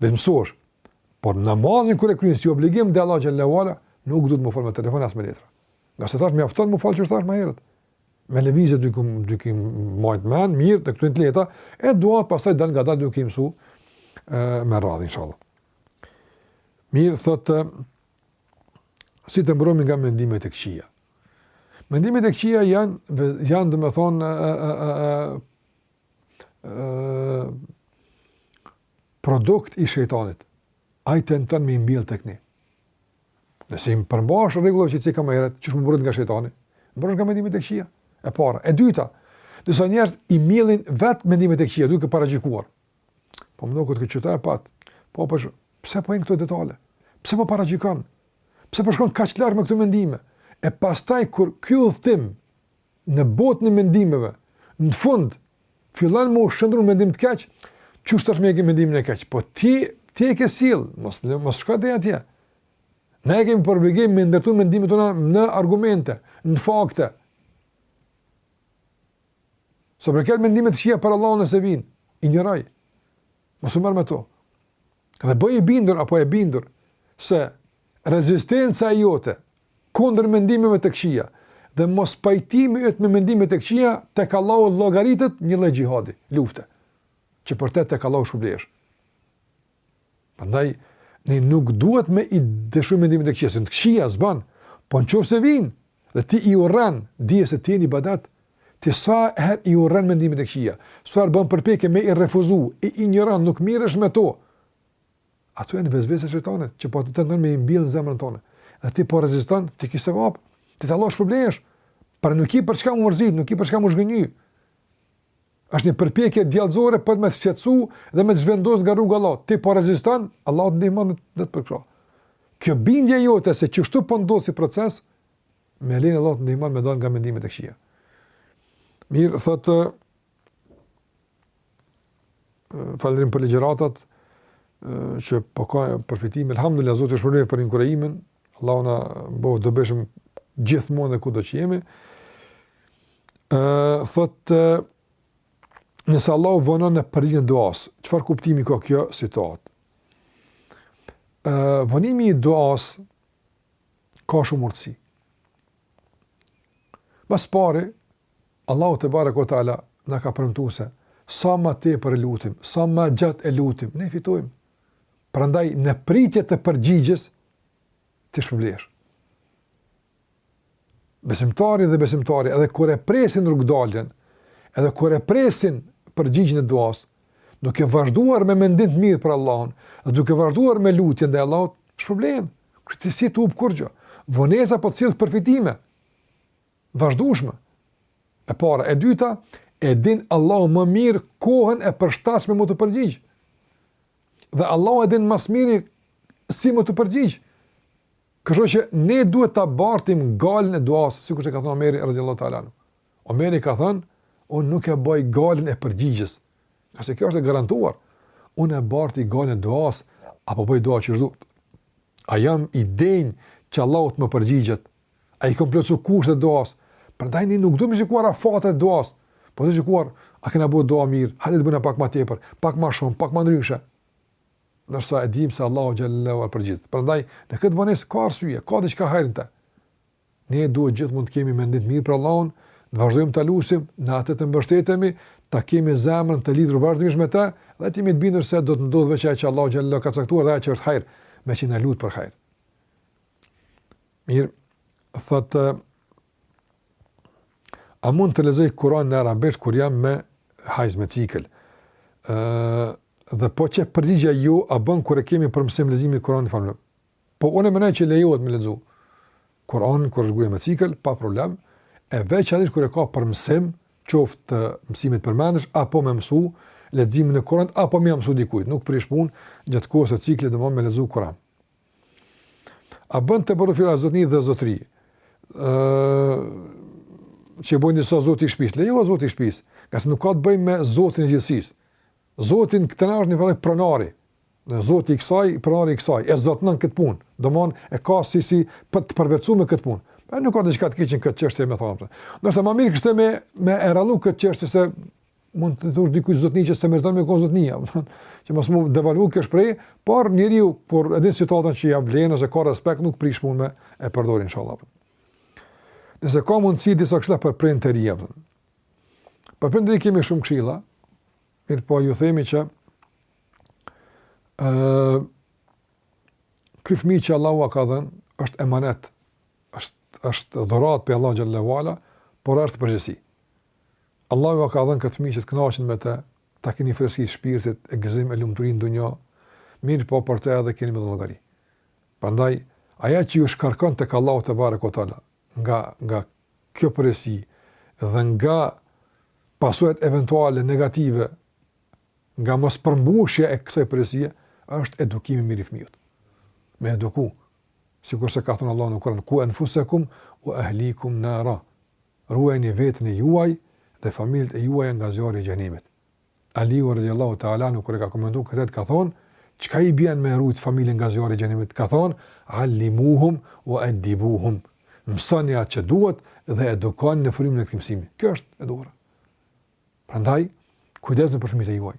Dhe të mësosh, por namazin kur e kryen si obligim dhe Allahu xhelle ve ala, nuk duhet me fal me telefon as me letra. Ngase thash, mjafton me fal qysh thash më herët. Me lëvizjet duke duke majt men, mirë, dhe këto më të leta, e duat pasaj dhe nga dalë duke mësu e, me radhë, inshallah. Mirë, thotë, si të mbromi nga mendimet e këqia. Mendimet e këqia janë, janë dhe me thonë, produkt i shejtanit, ai tenton me i mbjell tek ne. Nëse iu përmbahesh rregullave që ceka më heret, qysh me u mbrojt nga shejtani, mbrojt nga mendimet e këqia, e para. E dyta, disa njerëz i mjellin vetë mendimet e këqia, duke paragjykuar. Po më duket që qështu e pat, po pse, po pse po hin në këto detale? Pse po paragjykon? Pse po shkon kaq larg me këto mendime? E pastaj, kur ky udhëtim, Në botën e mendimeve, në fund, fillon me u shndërru në mendim të keq, qysh tash më e ke mendimin e keq, po ti, ti e ke sjell, mos, mos shko deri atje. Ne e kemi për obligim me ndërtu mendimet tona në argumente, në fakte. Sa i përket mendimeve të këqija për Allahun nëse vijnë, injoroji. Mos u merr me to. Dhe bëhu i bindur apo e bindur se rezistenca e jote kundër mendimeve të këqija dhe mospajtimi yt me mendime të këqija tek Allahu llogaritet një lloj xhihadi, lufte, që për të tek Allahu shpërblehesh. Prandaj ne nuk duhet me i dëshiru mendimet e këqija, të këqija s'bën, po nëse vijnë Dhe ti i urren, dije se ti je në ibadet, ti sa herë i urren mendimet e këqija, sa herë bën përpjekje me i refuzu, i injoron, nuk mirresh me to. Ato janë vesvese të shejtanit që po tenton me i mbill në zemrën tënde. Dhe ti po reziston, ti ke sevap, ti te Allahu shpërblehesh. Pra nuk ki për çka m'u mërzit, nuk ki për çka m'u zhgënjy. Është një përpjekje djallëzore për me të shqetësu dhe me të zhvendos nga rruga e Allahut. Ti po reziston, Allahu të ndihmon dhe të përkrah. Kjo bindje jote se qështu po ndodh si proces, me lejen e Allahut të ndihmon me dalë nga mendimet e këqija. Mirë, thotë, faleminderit për ligjëratat, që po ka përfitim, elhamdulillah, Zoti të shpërbleftë për inkurajimin, Allahu na bëftë të dobishëm gjithmonë dhe kudo që jemi, thotë nëse Allahu vonon në përgjigje duas, çfarë kuptimi ka kjo situatë? Vonimi i duas ka shumë urtësi. Më së pari, Allahu tebareke ve teala na ka premtu se sa ma tepër e lutim, sa ma gjatë e lutim, ne fitojmë. Prandaj, në pritje të përgjigjes, ti shpërblehesh. besimtari dhe besimtarja, edhe kur e presin rrugdaljen, edhe kur e presin përgjigjen e duas, duke vazhduar me mendim të mirë për Allahun, dhe duke vazhduar me lutje ndaj Allahut, shpërblehen. Këtë si tu kur gjë. Vonesa po t'sjell përfitime. Vazhdueshme. E para, e dyta, e din Allahu më mirë kohën e përshtatshme me t'u përgjigj. Dhe Allahu e din më së miri si me t'u përgjigj. Kështu që ne duhet ta bartim gajlen e duas, sikur që ka thënë Omeri radhiyallahu ta'ala anhu. Omeri ka thënë, unë nuk e barti gajlen e përgjigjes, ngase kjo është e garantuar. Unë e barti gajlen e duas, a po bëj dua qysh duhet. A jam i denjë që Allah të më përgjigjet? A i kom plotësu kushtet e duas? Prandaj ne nuk duhet me gjyku afatet e duas, po të gjykojmë a kena bë dua mirë, hajde të bëjna pak ma tepër, pak ma shumë, pak ma ndryshe. ndërsa e dimë se Allahu xhallahu i përgjigjet. Prandaj në këtë vonesë ka arsye, ka diçka hajr në të. Ne duhet gjithmonë të kemi mendim të mirë për Allahun, të vazhdojmë ta lusim, në atë të mbështetemi, ta kemi zemrën të lidhur vazhdimisht me të dhe të jemi të bindur se do të ndodhë veç ajo që Allahu xhallahu ka caktuar dhe ajo që është hajr, meqë e lutim për hajr. Mirë, thotë A mund të lexoj Kur'anin në arabisht kur jam me hajz me cikël? Ë dhe po qe përgjigja jo, a bën kur e kemi për mësim leximin e Kur'anit, falemnderit. Po unë mendoj që lejohet me lexu Kur'anin kur është gruaja me cikël pa problem, e veçanërisht kur e ka për mësim, qoftë të mësimit përmendësh apo me mësu leximin e Kur'anit apo me ia mësu dikujt, nuk prish punë gjatë kohës së ciklit domethënë me lexu Kur'an. A bën të përdoret fjala zotni dhe zotri? Ëh, që bojn disa zoti i shtëpisë, lejohet, zoti i shtëpisë, ngase nuk ka të bëjë me zotin e gjithësisë. Zoti në këtë rast është në fakt pronari. Në zoti i kësaj, pronari i kësaj, e zotnon këtë punë. Domthon e ka si si për të përvetësuar me këtë punë. Pra nuk ka diçka të keqe në këtë çështje me thonë. Ndoshta më mirë kishte me qenë me e rrallu këtë çështje se mund të thush dikujt zotni që s'e meriton me kon zotni, domethënë që mos me u devalvu kjo shprehje, por njeriu po e sheh situata që ia vlen ose ka respekt nuk prish punë me e përdor inshallah nëse ka mundësi disa këshilla për prindër të rinj për prindër të rinj kemi shumë këshilla mirë po ju themi që ë uh, ky fëmijë që Allahu ua ka dhënë është emanet është është dhuratë prej Allahut xhelle ve ala por është përgjegjësi Allahu jua ka dhënë këtë fëmijë që të kënaqeni me të, ta keni freski shpirtit, e gëzim e lumturi në dunja, mirëpo për të edhe keni me dhënë llogari. Prandaj, aja që ju shkarkon tek Allahu tebareke ve teala, nga, nga kjo përgjegjësi dhe nga pasojat eventuale negative, nga mospërmbushja e kësaj përgjegjësie, është edukimi i mirë i fëmijët. Me eduku, sikurse ka thënë Allah në Kuran, ku enfusekum, ue ehlikum nara, Ruajeni veten e juaj dhe familjet e juaja nga zjarri i Xhenemit. Aliu radijallahu ta'ala anhu kur e ka komentuar këtë ka thonë, çka i bën me rujt familjen nga zjarri i Xhenemit? Ka thonë, "Alimuhum wa adibuhum." Mësoni atë që duhet dhe edukoni në frymën e këtij mësimi. Kjo është e duhura. Prandaj, kujdesni për fëmijët e juaj.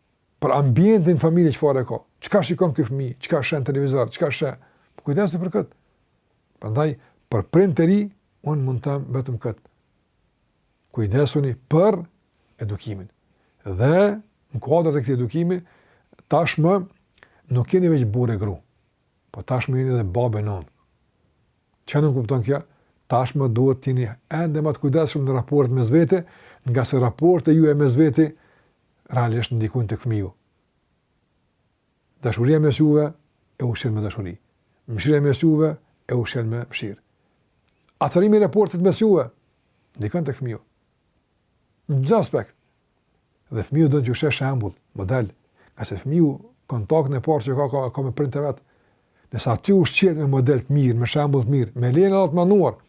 për ambientin familjar çfarë ka, çka shikon ky fëmijë, çka sheh në televizor, çka sheh. Po kujdesuni për kët. Prandaj për prindët e ri un mund të them vetëm kët. Kujdesuni për edukimin. Dhe në kuadër të këtij edukimi tashmë nuk jeni veç burrë e gru. Po tashmë jeni edhe babë e nonë. Çfarë nënkupton kjo? Tashmë duhet të jeni ende më të kujdesshëm në raport mes veti, ngase raporti juaj mes veti realisht ndikon tek fëmiu. Dashuria mes juve e ushqen me dashuri. Mëshira mes juve e ushqen me mëshirë. Acarimi i raportit mes juve ndikon tek fëmiu. Në çdo aspekt. Dhe fëmiu do të shohë shembull, model, ngase fëmiu kontaktin e parë që e ka, e ka me prindët e vet. Nëse aty ushqehet me model të mirë, me shembull të mirë, me lejen e të Madhëruarit,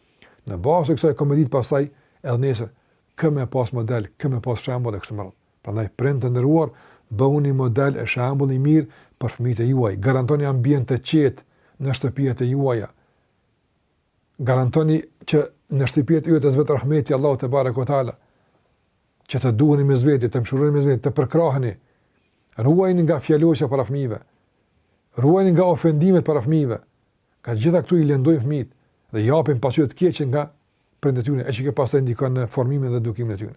në bazë të kësaj ka me ditë pastaj edhe nesër kë me pas model, kë me pas shembull e kështu me radhë. Prandaj prindër të nderuar, bëhuni model e shembull i mirë për fëmijët e juaj. Garantoni ambient të qetë në shtëpitë e juaja. Garantoni që në shtëpitë e juaja të zbret rahmeti i Allahut tebareke ve teala. Që të duheni mes veti, të mëshiroheni mes veti, të përkraheni. Ruajuni nga fjalosja para fëmijëve. Ruajuni nga ofendimet para fëmijëve. Ngase të gjitha këto i lëndojnë fëmijët dhe i japin pasqyrë të keqe nga prindët e tyre, e që kjo pastaj ndikon në formimin dhe edukimin e tyre.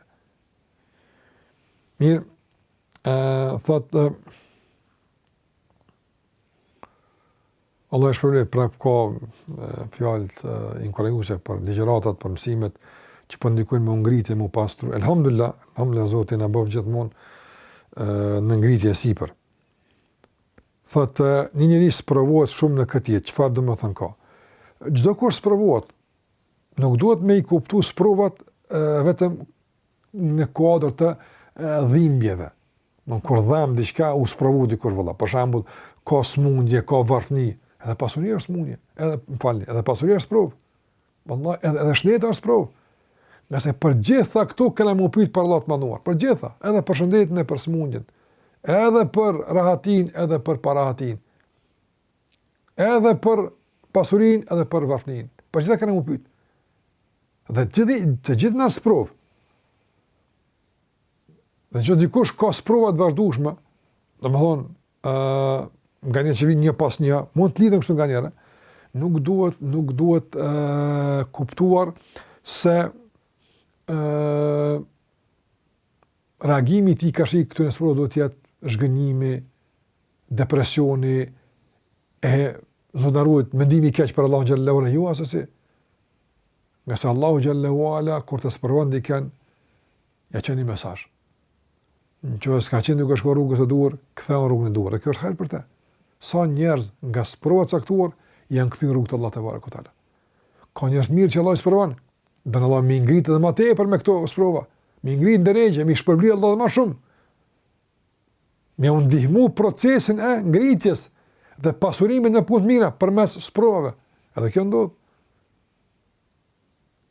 Mirë, ë thotë Allahu e shpërbleftë, pra ka fjalë inkurajuese për ligjëratat, për mësimet që po ndikojnë me u ngritë, me u pastru. Elhamdulilah, elhamdulilah Zoti na bëftë gjithmonë në ngritje e sipër. Thotë, një njeri sprovohet shumë në këtë jetë, çfarë domethënie ka? Çdokush sprovohet, nuk duhet me i kuptu sprovat vetëm në kuadër të dhimbjeve. Ne kur dhemb diçka, u sprovu dikush vëlla. Për shambull, ka smundje, ka varfni, edhe pasuria është smundje, edhe, më falni, edhe pasuria është sprovë. Wallahi edhe edhe shndeti është sprovë. Ngase për t'gjitha këto kena me u pyt para Allahut t'madhnuar. Për t'gjitha, edhe për shëndetin e për smundjen, edhe për rahatinë, edhe për parahatinë, edhe për pasurinë, edhe për varfninë. Për t'gjitha kena me u pyt. Dhe gjithi, të gjitha na janë sprovë. Dhe që dikush ka sprova të vazhdushme, domethonë, ë nganjëherë që vijnë një pas një, mund të lidhen kështu nganjëherë. Nuk duhet, nuk duhet ë kuptuar se ë reagimi i tij karshi këtyre sprovave duhet të jetë zhgënjimi, depresioni e Zot na ruajt mendimi i keq për Allahun xhelle ue ala, jo assesi. Ngase Allahu xhelle ue ala kur e sprovon dikën Ia çon një mesazh. Nëse s'ka qenë duke shkuar rrugës së duhur, kthehu në rrugën e duhur. Dhe kjo është hajër për të. Sa njerëz nga sprova të caktuar janë kthyer në rrugën e Allahut tebareke ue teala. Ka njerëz t'mirë që Allah i sprovon. Don Allah me i ngrit edhe më tepër me këto sprova. Me i ngrit n'derexhe, me i shpërbly Allah edhe ma shumë. Me u ndihmu procesin e ngritjes dhe pasurimin në punë t'mira përmes sprovave. Edhe kjo ndodh.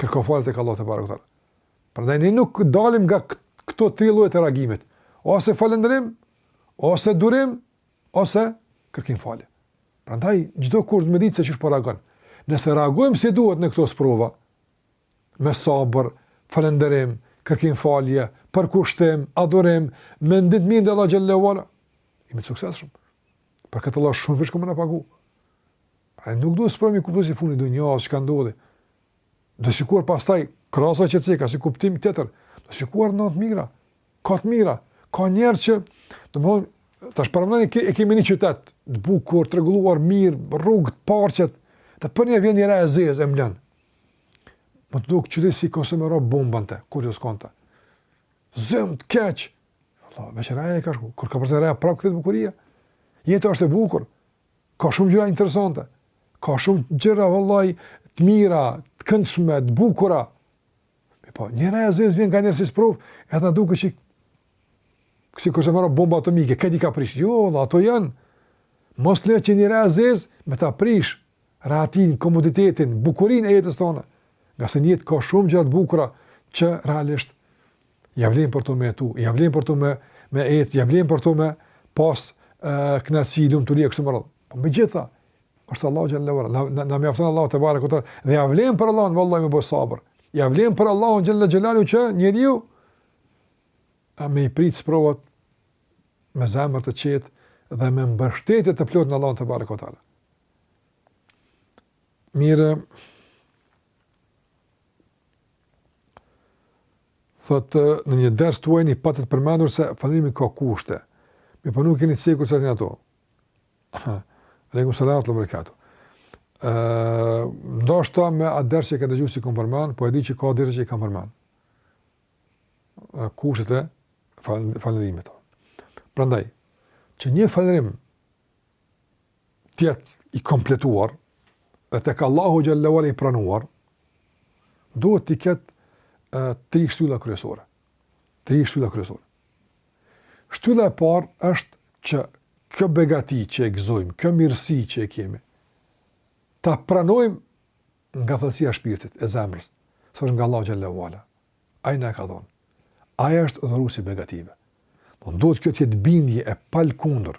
Kërko falje tek Allahu tebareke ue teala. Prandaj ne nuk dalim nga këto tri lloje të reagimit. Ose falënderim, ose durim, ose kërkim falje. Prandaj çdokush me dit se qysh po reagon. Nëse reagojmë si duhet në këto sprova, me sabër, falënderim, kërkim falje, përkushtim, adhurim, mendim t'mirë ndaj Allahut xhelle ue ala, jemi të suksesshëm. Për këtë Allah shumëfish ka me na pagu. Pra nuk duhet sprova me u kuptu si fundi i dunjasë, çka ndodhi. Duhet shikuar pastaj krasa që ceka si kuptim tjetër. Duhet shikuar në të mira. Ka të mira. Ka njerëz që, domethonë, tash paramendoni, ke, e kemi një qytet, të bukur, të rregulluar mirë, rrugë, t'parqet, t'përnjë vjen një re e zezë, e mblon. Po të duket qyteti sikur me ra bomba n'te, kurgjo s'ka n'te. Zëmë të keqë. Veç reja ka shku. Kur ka përse reja prapë kjo bukuria? Jeta është e bukur. Ka shumë gjëra interesante. Ka shumë gjëra vallahi të mira, të këndshme, të bukura. Mirëpo, një re e zezë vjen nganjëherë si sprovë, e t'duket që sikurse me ra bomba atomike, krejt i ka prish. Jo, dhe ato janë. Mos le që një re e zezë me ta prish rahatinë, komoditetin, bukurinë e jetës tonë. Ngase n'jetë ka shumë gjëra të bukura që realisht Ja vlen për të me jetu, ja vlen për të me me ec, ja vlen për to me pas kënaqësi, lumturi e kështu me radhë. Po megjithatë, është Allahu xhel-le ue ala, na na, na mjafton Allahu tebareke ue teala, dhe ja vlen për Allahun vallahi me bë sabër. Ja vlen për Allahun xhel-le ue ala që njeriu a me i prit sprovat me zemër të qetë dhe me mbështetje të plotë në Allahun tebareke ue teala. Mirë, Thotë, në një ders tuaj i patët përmendur se falënderimi ka kushte, mirëpo nuk keni cekur cilat janë ato. Aleikum selam ue berekatuhu. Ndoshta me atë ders që e ka dëgju s'i kom përmen, po e di që ka derse që i kam përmen. Kushtet e falënderimit. Prandaj, që një falënderim të jetë i kompletuar dhe tek Allahu xhel-le ue ala i pranuar, duhet t'i ketë tri shtylla kryesore. Tri shtylla kryesore. Shtylla e parë është që kjo begati që e gëzojmë, kjo mirësi që e kemi, ta pranojmë nga thellësia e shpirtit, e zemrës, se është nga Allahu xhel-le ue ala. Ai na e ka dhonë. Ai është dhuruesi i begative. Edhe po duhet kjo të jetë bindje e palëkundur,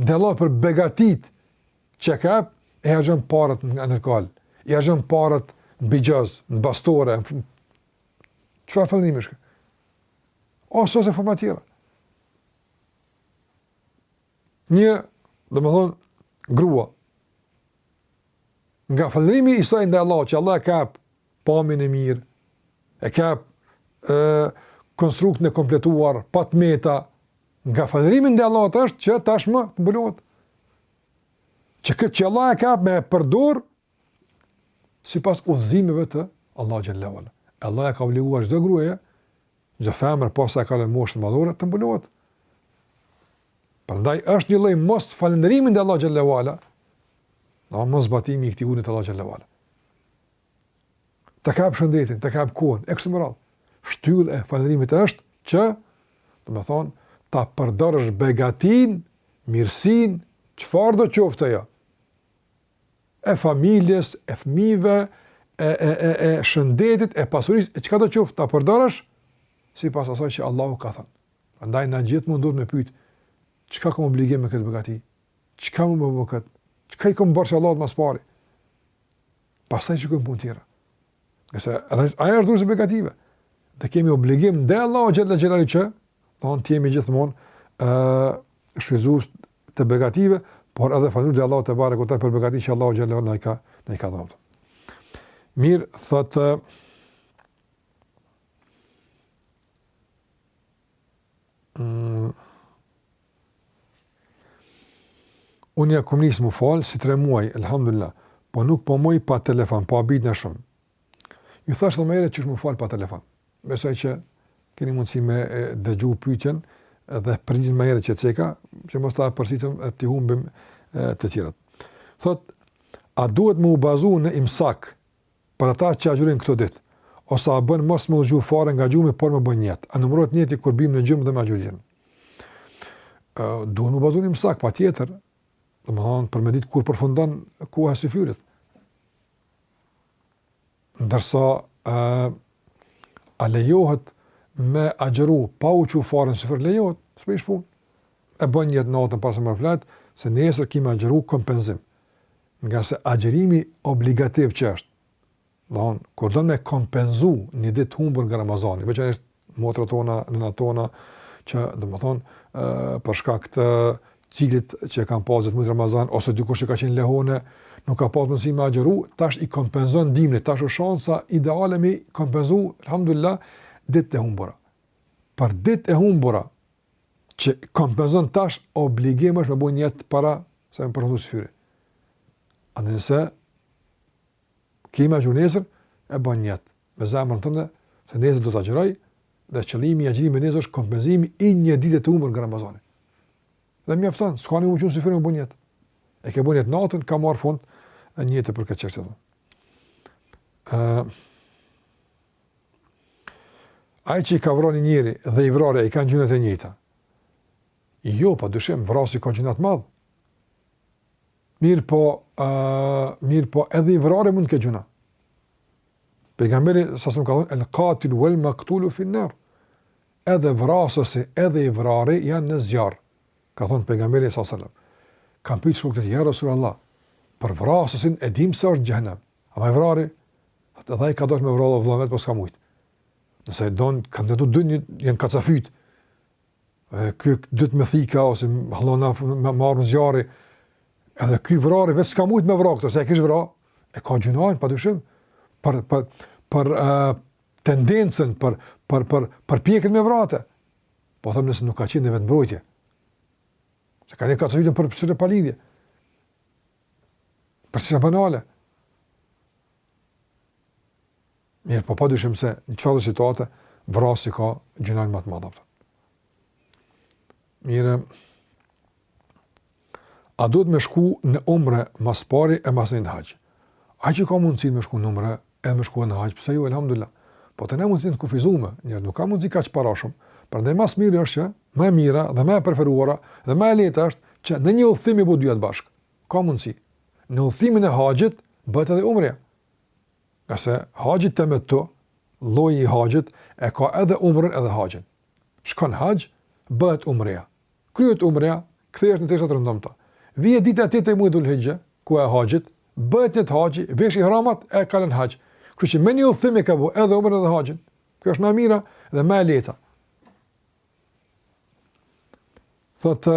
Ndaj Allahut për begatitë që t'i ka jep, e i harxhon parët në alkool, i harxhon parët në bixhoz, në bastore, në... Çfarë falënderimi është ky? Ose ose forma tjera. Një, domethonë, grua, nga falënderimi i saj ndaj Allahut, që Allahu ia ka jep pamjen e mirë, ia ka jep konstruktin e kompletuar, pa të meta, Nga falënderimi ndaj Allahut është që tashmë të mbulohet. Që këtë që Allahu ia ka, me e përdor sipas udhëzimeve të Allahut xhel-le ue ala. Allahu ia ka obliguar çdo gruaje, çdo femre posa e kalon moshën madhore të mbulohet. Prandaj është një lloj mosfalënderimi ndaj Allahut xhel-le ue ala, moszbatimi i këtij urdhni të Allahut xhel-le ue ala. Ta ka jep shëndetin, ta ka jep kohën, e kështu me radhë. Shtyllë e falënderimit është që, domethonë, ta përdorësh begatinë, mirësinë, çfarëdo qoftë ajo. E familjes, e fmive, e, e, e, e shëndetit, e pasurisë, e çkado qoftë, ta përdorësh, sipas asaj që Allahu ka thënë. Prandaj ne gjithmonë duhet me pyt, çka kom obligim me këtë begati? Çka me bo me këtë? Çka i kom borxh Allahut mas pari? Pastaj që këmë punë tjera. Nëse aja është dhurëzim negative. Dhe kemi obligim dhe Allah o gjithë dhe gjithë që, dhe onë të jemi gjithmonë uh, shvizus të begative, por edhe falur dhe Allah të bare këtë për begati që Allah o gjithë dhe ka, dhe ka dhurë. Mirë, thëtë, mm, Unë ia kom nisë m'u falë qe tre muaj, elhamdulillah, po nuk po muj pa telefon, po habitna shumë. Ju thashë edhe ma herët qysh m'u falë pa telefon. Besoj që keni mundësi me dëgju pytjen dhe përgjigjen ma herët që ceka, që mos ta përsëritim e t'i humbim të tjerat. Thot, a duhet me u bazu në imsak për ata që agjërojnë këto ditë, ose a bën mos me u çu fare nga gjumi, por me bo nijet. A numërohet nijeti kur bim në gjum me agjëru? Ë, duhet me u bazu në imsak patjetër, domthon për me ditë kur përfundon koha e syfyrit. Ndërsa ë a lejohet me agjëru pa u çu fare në syfyr lejohet, s'prish punë. E bën nijet natën para se me fjetë se nesër ki me agjëru kompenzim. Ngase agjërimi obligativ që është, domthon kur do me kompenzu një ditë humbur nga Ramazani, veçanërisht motrat tona, nënat tona që domthon për shkak të ciklit që e kanë pasur në Ramazan ose dikush që ka qenë lehone, nuk ka pasur mundësi me agjëru, tash i kompenzon n'dimën, tash është shansa ideale me kompenzu, alhamdulillah, ditët e humbura. Për ditët e humbura, që kompenzon tash obligim është me bo nijet para se me përfundu syfyri. Ani nëse ki me agjëru nesër, e bën nijet, me zemrën tënde, se nesër do të agjëroj, dhe qëllimi i agjërimit nesër është kompenzimi i një dite të humbur nga Ramazani. Dhe mjafton, s'ka nevojë me u çu në syfyr me bo nijet. E ke bo nijet natën, ka marrë fund, nijeti për këtë qërë të dhëmë. Ai që e ka vrarë një njeri dhe i vrari i kanë gjynahet e njëjta. Jo, pa dyshim, vrasësi ka gjynah të madh. Mirëpo, uh, mirëpo, edhe i vrari mund të ketë gjynah. Pejgamberi alejhi selam ka thonë, el katilu vel maktulu fin-nar. Edhe vrasësi, edhe i vrari janë në zjarr. Ka thonë Pejgamberi alejhi selam. Kanë pytë shokët e tij, ja Resulallah. Për vrasësin e dimë se është xhehenem. Ama i vrari, edhe ai ka dashur me vrarë vëllan e vet, po s'ka mujt. Nëse e don, kanë ndërtu dy një, janë kacafyt. Edhe këta dytë me thika ose ç'thona me armë zjarri. Edhe ky i vrari veç s'ka mujt me vra këtë, se e kish vrarë, e ka gjynahin, pa dyshim, për, për, për uh, tendencën, për, për, për, përpjekjen me vra atë. Po themi nëse nuk ka qenë në vetëmbrojtje. Se ka njerëz kacafyten për pesë pare palidhje. Për çka banale? Mirë, po pa dyshim se në çfarë situate, vrasi ka gjynah më të madh. Mirë, a duhet me shku në umre ma s'pari e mas në haxh? A ai që ka mundësi me shku në umre, E me shku në haxh, pse jo, elhamdulillah. Po te ne mundësitë të kufizume, njeri nuk ka mundësi kaq para shumë. Prandaj ma s'miri është që më e mira dhe më e preferuara dhe më e lehta është që në një udhëtim i bon dyjat bashkë. Ka mundësi. Në udhëtimin e haxhit bëhet edhe umrja. Nga se haxhi temettu, lloj i haxhit, e ka edhe umrën edhe haxhin. Shkon haxh, bëhet umrëja. Kryhet umreja, kthehesh në tesha të rëndomta. Vjen dita e tetë e muajit Dhul-Hixhe, koha e haxhit, bëhet nijet haxhi, vesh ihramat e kalon në haxh. Kështu që me një udhëtim e ke bo edhe umren edhe haxhin. Kjo është më e mira dhe më e lehta. Thotë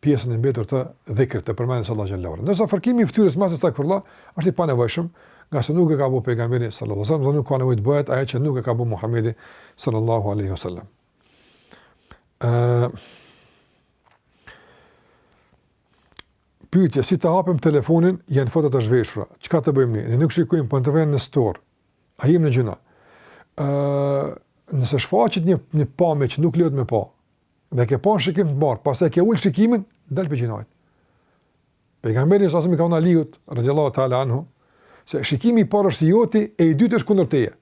pjesën e mbetur të dhikrit, të përmendjes Allahut xhelle ue ala. Ndërsa fërkimi i fytyrës me astaghfirullah është i panevojshëm, nga se nuk e ka bo pejgamberi sallallahu alaihi wasallam dhe nuk ka nevojë të bëhet ajo që nuk e ka bo Muhamedi sallallahu alaihi wasallam. Ëh. Pyetja si të hapim telefonin, janë foto të zhveshura. Çka të bëjmë ne? Ne nuk shikojmë po ndërvën në store. A jemi në gjynah? Ëh, nëse shfaqet një një pamje që nuk lejohet me pa, Dhe ke pa në shikim të parë, pastaj ke ul shikimin, del prej gjynahit. Pejgamberi alejhi selam i ka thënë Aliut, radijallahu ta'ala anhu, se shikimi i parë është i yti e i dytë është kundër teje.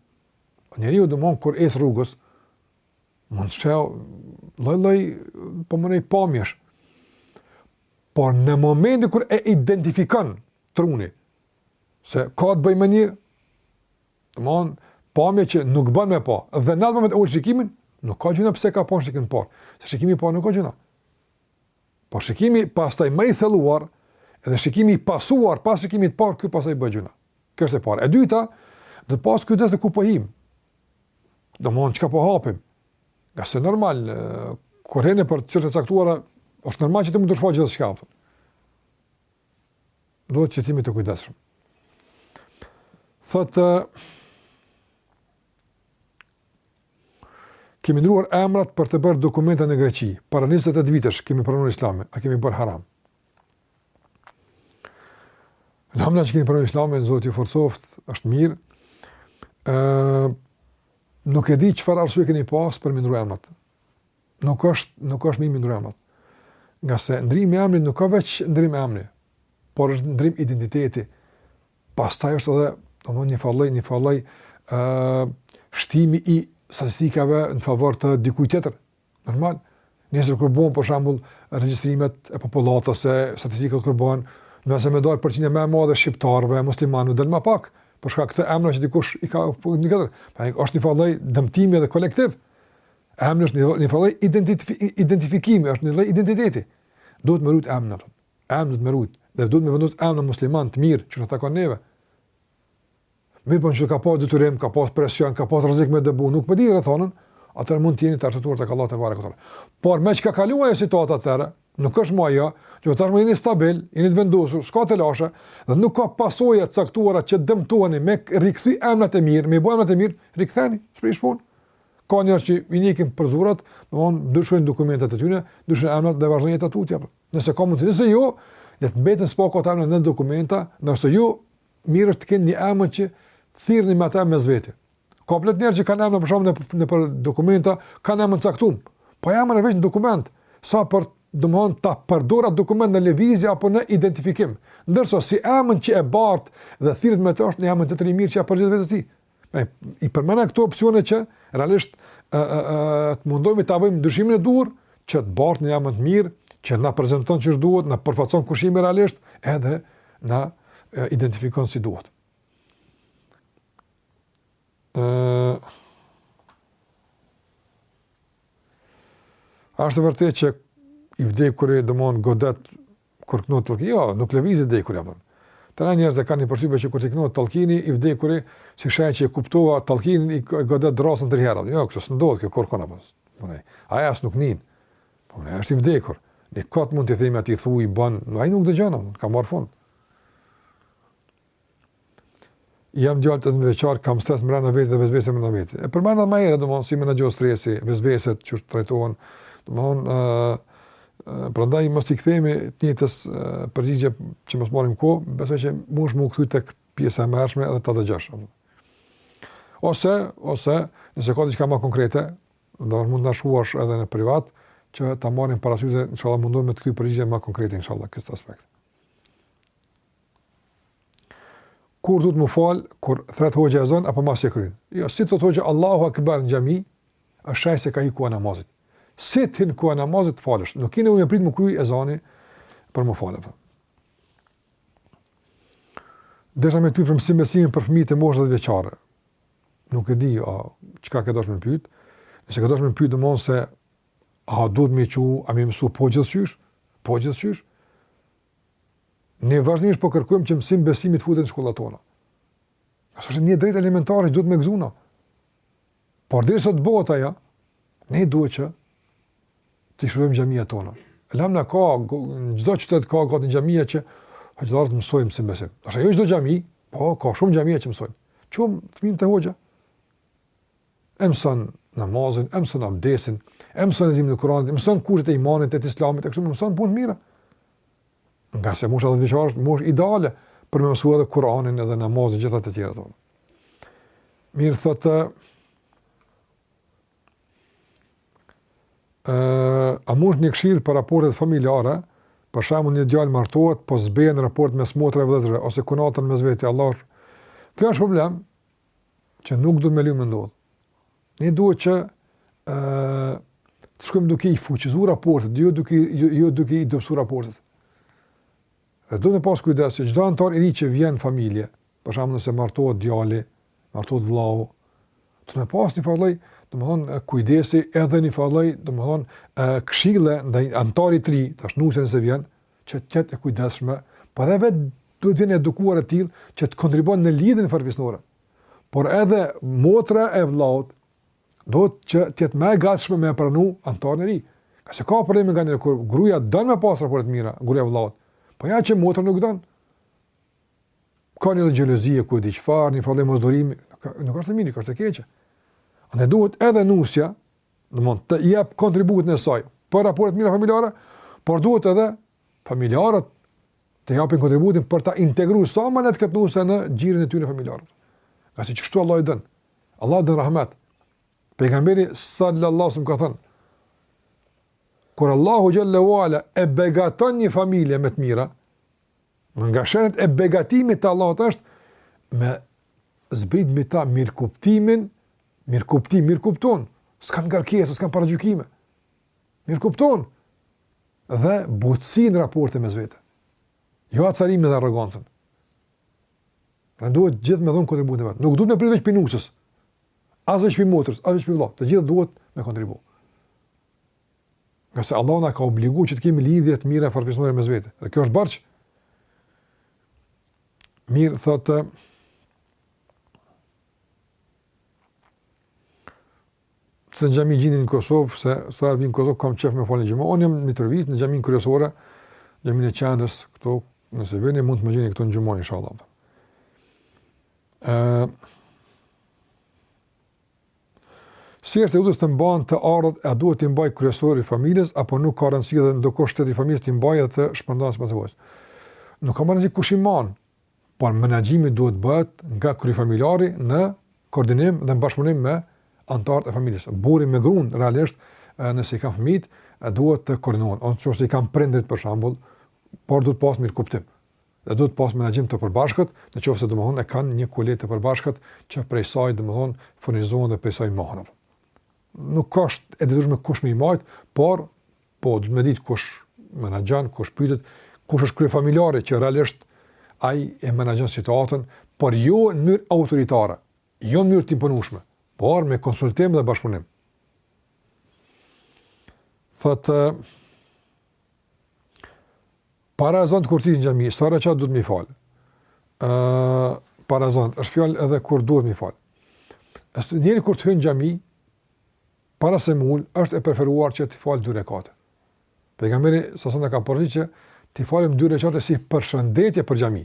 Po njeriu domethënë kur ec rrugës, mund të shohë lloj-lloj, po, me miliona pamjesh. Por në momentin kur e identifikon truni, se ka të bëjë me një Domthon, pamje që nuk bën me pa, dhe në atë moment ul shikimin, nuk ka gjynah pse ka pa në shikim të parë, se shikimi i parë nuk ka gjynah. Po shikimi pastaj më i thelluar, edhe shikimi i pasuar pas shikimit të parë, ky pastaj bën gjynah. Kjo është e para. E dyta, duhet pas kujdes se ku po hym. Domthon, çka po hapim? Nga se normal, kur hyn nëpër site të caktuara, është normal që mund të shfaqet gjithçka. Duhet që të jemi të kujdesshëm. Thotë, kemi ndruar emrat për të bërë dokumente në Greqi, para 28 vitesh kemi pranuar islamin, a kemi bërë haram. Elhamdulillah që keni pranuar islamin, Zoti ju forcoft, është mirë, e, nuk e di çfarë arsye keni pasë për me i ndruar emrat. nuk është nuk është mirë me ndru emrat. Ngase ndrrimi i emrit nuk ka veç ndrrim emri, por është ndrrim identiteti. Pastaj është edhe, domethënë një farë lloj, një farë lloj ë shtimi i statistikave në favor të dikujt tjetër. Normal. Nesër kur bëhen për shembull regjistrimet e popullatës e statistikat kur bëhen, në vend me dal përqindja më e madhe e shqiptarëve, muslimanëve del më pak, për shkak të emrave që dikush i ka po ndërru. Pra është një farë lloj dëmtimi edhe kolektiv. Emni është një farë lloj identifikimi, është një lloj identiteti. Duhet me rujt emnin, pra. Emnin duhet me rujt. Dhe duhet me vendos emna musliman të mirë, që na takon neve. Mirëpo po qe që ka pas detyrim, ka pas presion, ka pas rrezik me dëbu, nuk po e di rrethanën, atëherë mund të jeni të arsyetuar tek Allahu në varet te kjo. Por meqë ka kalu ajo situatë atëherë, nuk është ma ajo, ju tashmë jeni stabil, jeni të vendosur, s'ka telashe, dhe nuk ka pasoja të caktuara që dëmtoheni me i rikthy emnat e mirë, me i bo emnat e mirë, riktheni, s'prish punë. Ka njerëz që i ndjekin procedurat, domethënë ndryshojnë dokumentet e tyre, ndryshojnë emrat dhe vazhdojnë jetën tutje. Nëse ka mundësi, nëse jo, le të mbeten pra këta emra në dokumenta, nëse jo, mirë është të kenë një emër që thirren me ata mes vete. Ka plot njerëz që kanë emra për shembull në nëpër dokumenta, kanë emër të caktum. Po emri është në dokument, sa për domethënë ta përdor at dokument në lëvizje apo në identifikim. Ndërsa si emër që e bart dhe thirret me të është një emër tjetër i mirë që e ka zgjedh vetë si. I përmena këto opcione që realisht ë ë ë të mundohemi ta bëjmë ndryshimin e duhur që të bartim një emën të mirë, që na prezanton qysh duhet, na përfaqëson kush jemi realisht, edhe na identifikon si duhet. ë A është e vërtetë që i vdekuri domethënë godet Kur këndohet talkini, jo, nuk lëviz i vdekuri, apo. Tani njerëzit e kanë një përshtypje që kur t'i këndohet talkini, i vdekuri, siç ajo që e kuptova, talkinin e godet dërrasën tri herë, jo, kështu s'ndodh kjo kurrën, apo. Po ai, ai as nuk nin, po ai, është i vdekur, ne kot mund t'i themi atij thuj, bën, ai nuk dëgjon, apo, ka marrë fund. Jam djalë tetëmbëdhjetëvjeçar, kam stres mrena vetes dhe vesvese mrena vetes. E përmena ma herët, dhe si menaxhohet stresi, vesveset, qysh trajtohen, domethënë, uh, prandaj mos i kthehemi të njëjtës uh, përgjigje që mos marrim kohë, besoj që munesh m'u kthy te pjesa e mëhershme edhe ta dëgjosh. Ose, ose, nëse ka diçka ma konkrete, mund të na shkruash edhe në privat, që ta marrim parasysh dhe inshallah mundohem me të kthy përgjigje ma konkrete, inshallah, në këtë aspekt. Kur duhet me u fal, kur thret hoxha ezan apo masi e kryn? Jo, si thot hoxha Allahu Akbar në xhami, është shenj se ka hi koha e namazit. Si të hin koha e namazit, ti falesh. Nuk ke nevojë me prit me u kry ezani për me u fal. Po. Desha me të pyt për mësim besimin për fëmijët e moshës dhetvjeçare. Nuk e di a çka ka dashur me pyet. Nëse ka dashur me pyet domethënë se a duhet me çu, a me mësu po gjithçysh? Po gjithçysh? Ne vazhdimisht po kërkojmë që mësim besimi të futet në shkolla tona. Ajo është një drejt elementare që duhet me gëzu na. Por derisa të bëhet ajo, ne duhet që t'i shfrytëzojmë xhamiat tona. Elhamdulilah ka, në çdo qytet ka, ka gati në xhamia që hoxhallarët mësojnë mësim besim. Ndoshta jo çdo xhami, po ka shumë xhamia që mësojnë. Çoje fëmijën te hoxha. e mëson namazin, e mëson abdesin, e mëson leximin e Kuranit, e mëson kushtet e imanit e të islamit, e kështu e mëson punë të mira. Ngase mosha dhetvjeçare është moshë ideale për me mësu edhe Kuranin edhe namazin, të gjitha të tjerat. Mirë, thotë, uh, a mund një këshillë për raportet familjare, për shembull një djalë martohet, po s'bën raport me motra e vllezër, ose kunatat mes veti, Allah është. Kjo është problem, që nuk duhet me leju me ndodh. Ne duhet që e, të shkojmë duke i fuqizu raportet, jo duke, jo, jo duke i dobsu raportet. Dhe duhet me pas kujdes që çdo antar i ri që vjen në familje, për shembull nëse martohet djali, martohet vllau, duhet me pas njëfarë lloj, domethënë, kujdesi edhe njëfarë lloj, domethënë, këshille ndaj antarit të ri, tash nuse nëse vjen, që të jetë e kujdesshme, por edhe vetë duhet të vjen e edukuar e tillë që të kontribuon në lidhjen farfisnore. Por edhe motra e vëllaut duhet që të jetë më e gatshme me pranu anëtarin e ri. Ngase ka probleme nganjëherë gruaja don me pas raporte të mira, gruaja vëllaut. Po ja që motra nuk don. Ka një xhelozi e ku di çfarë, një problem mos durimi, nuk është e mirë, është e keqe. Andaj duhet edhe nusja domethënë të jap kontributin e saj për raporte të mira familjare, por duhet edhe familjarët të japin kontributin për ta integruar sa më lehtë këtë nuse në gjirin e tyne familjar. Ngase veç kështu Allahu dërgon, Allahu dërgon rahmet. Pejgamberi sallallahu selem ka thënë, kur Allahu xhele e begaton një familje me të mira, Një nga shenjat e begatimit të Allahut është me zbrit mbi ta mirëkuptimin, mirëkuptim, mirëkupton, s'kanë ngarkesa, s'kanë paragjykime, mirëkupton, dhe butësinë në raporte mes vete. Jo acarimin dhe arrogancën. Pra duhet të gjithë me dhanë kontributin e vet. Nuk duhet me prit veç pi nusës. As veç pi motrës, as veç pi vllaut. Të gjithë duhet me kontribu. Ngase Allahu na ka obligu që të kemi lidhje të mira farfisnore mes vete. Dhe kjo është barq. Mirë, thotë, se në xhami gjindeni në Kosovë, se nëse vij në Kosovë, kam qef me u falë në xhami. Unë jam në Mitrovicë, në xhaminë kryesore, xhaminë e qendrës, këtu, nëse vini, mund të më gjeni këtu në xhami, inshallah. Uh, Si është e udhës të mbahen të ardhurat, a duhet t'i mbajë kryesori i familjes apo nuk ka rëndësi dhe ndokush tjetër i familjes t'i mbajë dhe të shpërndahen sipas nevojës. Nuk ka më rëndësi kush i mban, por menaxhimi duhet të bëhet nga kryefamiljari në koordinim dhe në bashkëpunim me anëtarët e familjes. Burri me gruan realisht nëse i kanë fëmijët, duhet të koordinohen. Ose nëse i kanë prindërit për shembull, por duhet pas mirëkuptim. Dhe duhet pas menaxhim të përbashkët, nëse domethënë e kanë një kuletë të përbashkët që prej saj domethënë furnizohen dhe prej saj mbahen. Nuk ka është e detyrueshme kush me i mbajt, por po duhet me ditë kush menaxhon, kush pyetet, kush është kryefamiljari që realisht ai e menaxhon situatën, por jo në mënyrë autoritare, jo në mënyrë të imponueshme, por me konsultim dhe bashkëpunim. Thotë Para ezanit kur të hyn në xhami, sa rekate duhet me i fal? Ë para ezanit, është fjala edhe kur duhet me i fal. Njeri kur të hyn në xhami, para se me u ul, është e preferuar që t'i fal dy rekate. Pejgamberi a.s. na ka porosit që t'i falim dy rekate si përshëndetje për xhami.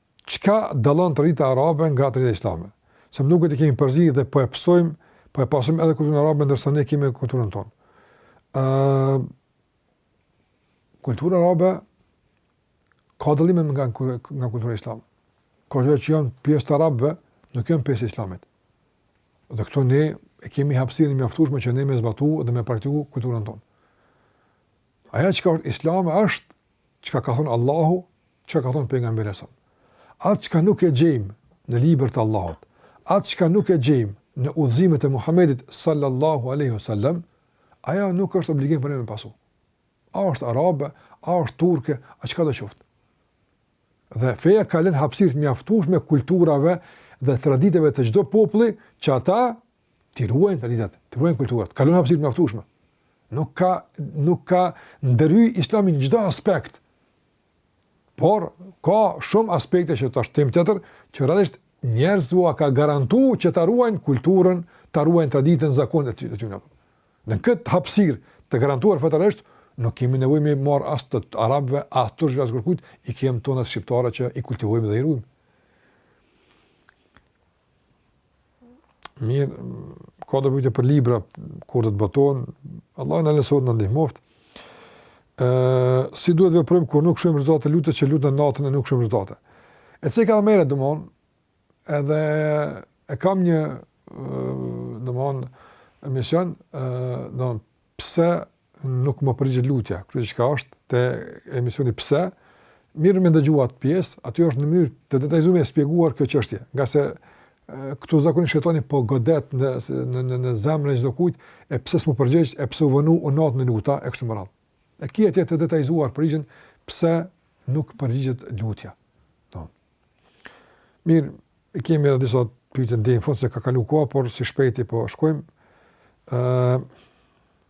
Çka dallon tradita arabe nga tradita islame? Se më duket i kemi përzi dhe po e pësojmë, po e pasojmë edhe kulturën arabe ndërsa ne kemi kulturën tonë. Ë uh, kultura arabe ka dallime nga nga kultura islame. Ka gjëra që janë pjesë të arabëve, nuk janë pjesë e islamit. Dhe këtu ne e kemi hapësirën e mjaftueshme që ne me zbatu dhe me praktiku kulturën tonë. Ajo çka është islame është çka ka thënë Allahu, çka ka thënë pejgamberi a.s. Atë çka nuk e gjejmë në libër të Allahut, atë çka nuk e gjejmë në udhëzimet e Muhamedit sallallahu alaihi wasallam, ajo nuk është obligim për ne me pasu. A është arabe, a është turke, a çka do qoftë. Dhe feja ka lënë hapësirë të mjaftueshme kulturave dhe traditave të çdo populli që ata T'i ruajnë traditat, t'i ruajnë kulturat, ka lënë hapësirë të mjaftueshme. Nuk ka nuk ka ndërhy Islami në çdo aspekt. Por ka shumë aspekte që është temë tjetër që realisht njerëzve u ka garantu që ta ruajnë kulturën, ta ruajnë traditën, zakonet e tyre. Në këtë hapësirë të garantuar fetarisht, nuk kemi nevojë me marr as të arabëve, as të turqve, as kërkujt, i kem tonat shqiptare që i kultivojmë dhe i ruajmë. Mirë, ka do pyetje për libra kur do të botohen. Allah na lehtësoftë na ndihmoftë. Ë, si duhet të veprojmë kur nuk shohim rezultate lutjet që lutna natën e nuk shohim rezultate. E cila ka marrë domon, edhe e kam një domon emision, ë, domon pse nuk më përgjigjet lutja, kështu që çka është te emisioni pse, mirë me dëgju atë pjesë, aty është në mënyrë të detajzume e shpjeguar kjo çështje, ngase këtu zakonisht shejtani po godet në në në, në zemrën e dokujt, e pse s'më përgjigj, e pse u vonu u natë në luta e kështu me radhë. E ki atje të detajzuar përgjigjen pse nuk përgjigjet lutja. Do. Mirë, e kemi edhe disa pyetje edhe nëse ka kalu koha, por si shpejti po shkojmë. Ëh, uh,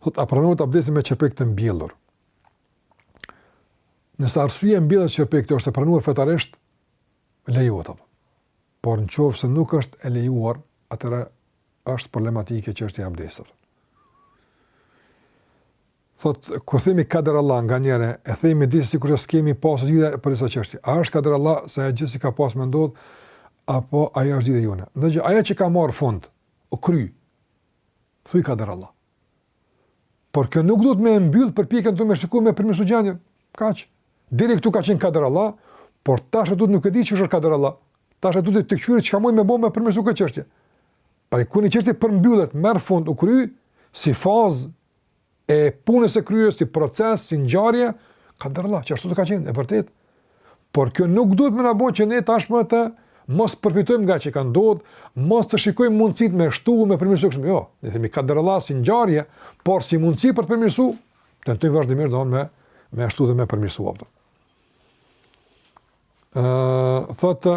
Thot, a pranohet abdesi me qerpik të mbjellur? Nëse arsyeja e mbjelljes së qerpikëve është e pranuar fetarisht, lejohet apo. Por në qoftë se nuk është e lejuar, atëra është problematike çështja e abdesit. Thot, kur themi kader Allah nganjëherë, e themi disi sikurse s'kemi pasë zgjidhje për disa qështje. A është kader Allah se e gjithsesi ka pasë me ndodhë, apo aja është zgjedhje e jona. Një gjë, aja që ka marrë fund, u kry. Thuj kader Allah. Por kjo nuk duhet me e mbyllë përpjekjen tu me shiku me përmisu gjendjen. Kaq. Diri këtu ka qenë kader Allah, por tash e tutje nuk e di ç'është kader Allah. Tash duhet të këqyri çka muj me bo me përmisu këtë qështje. Pra kur një qështje përmbyllet, merr fund, u kry, si fazë e punës e kryeme, si proces, si ngjarje, kader Allah, ashtu ka qenë, e vërtet. Por kjo nuk duhet me na bo që ne tashmë të mos përfitojmë nga çka ka ndodhë, mos të shikojmë mundësit me shtu, me përmirësu, kështu me, jo, ne themi kader Allah si ngjarje, por si mundësi për të përmirësu, tentojmë vazhdimisht dhe me, me shtu dhe me përmirësu, a po. Uh, thotë,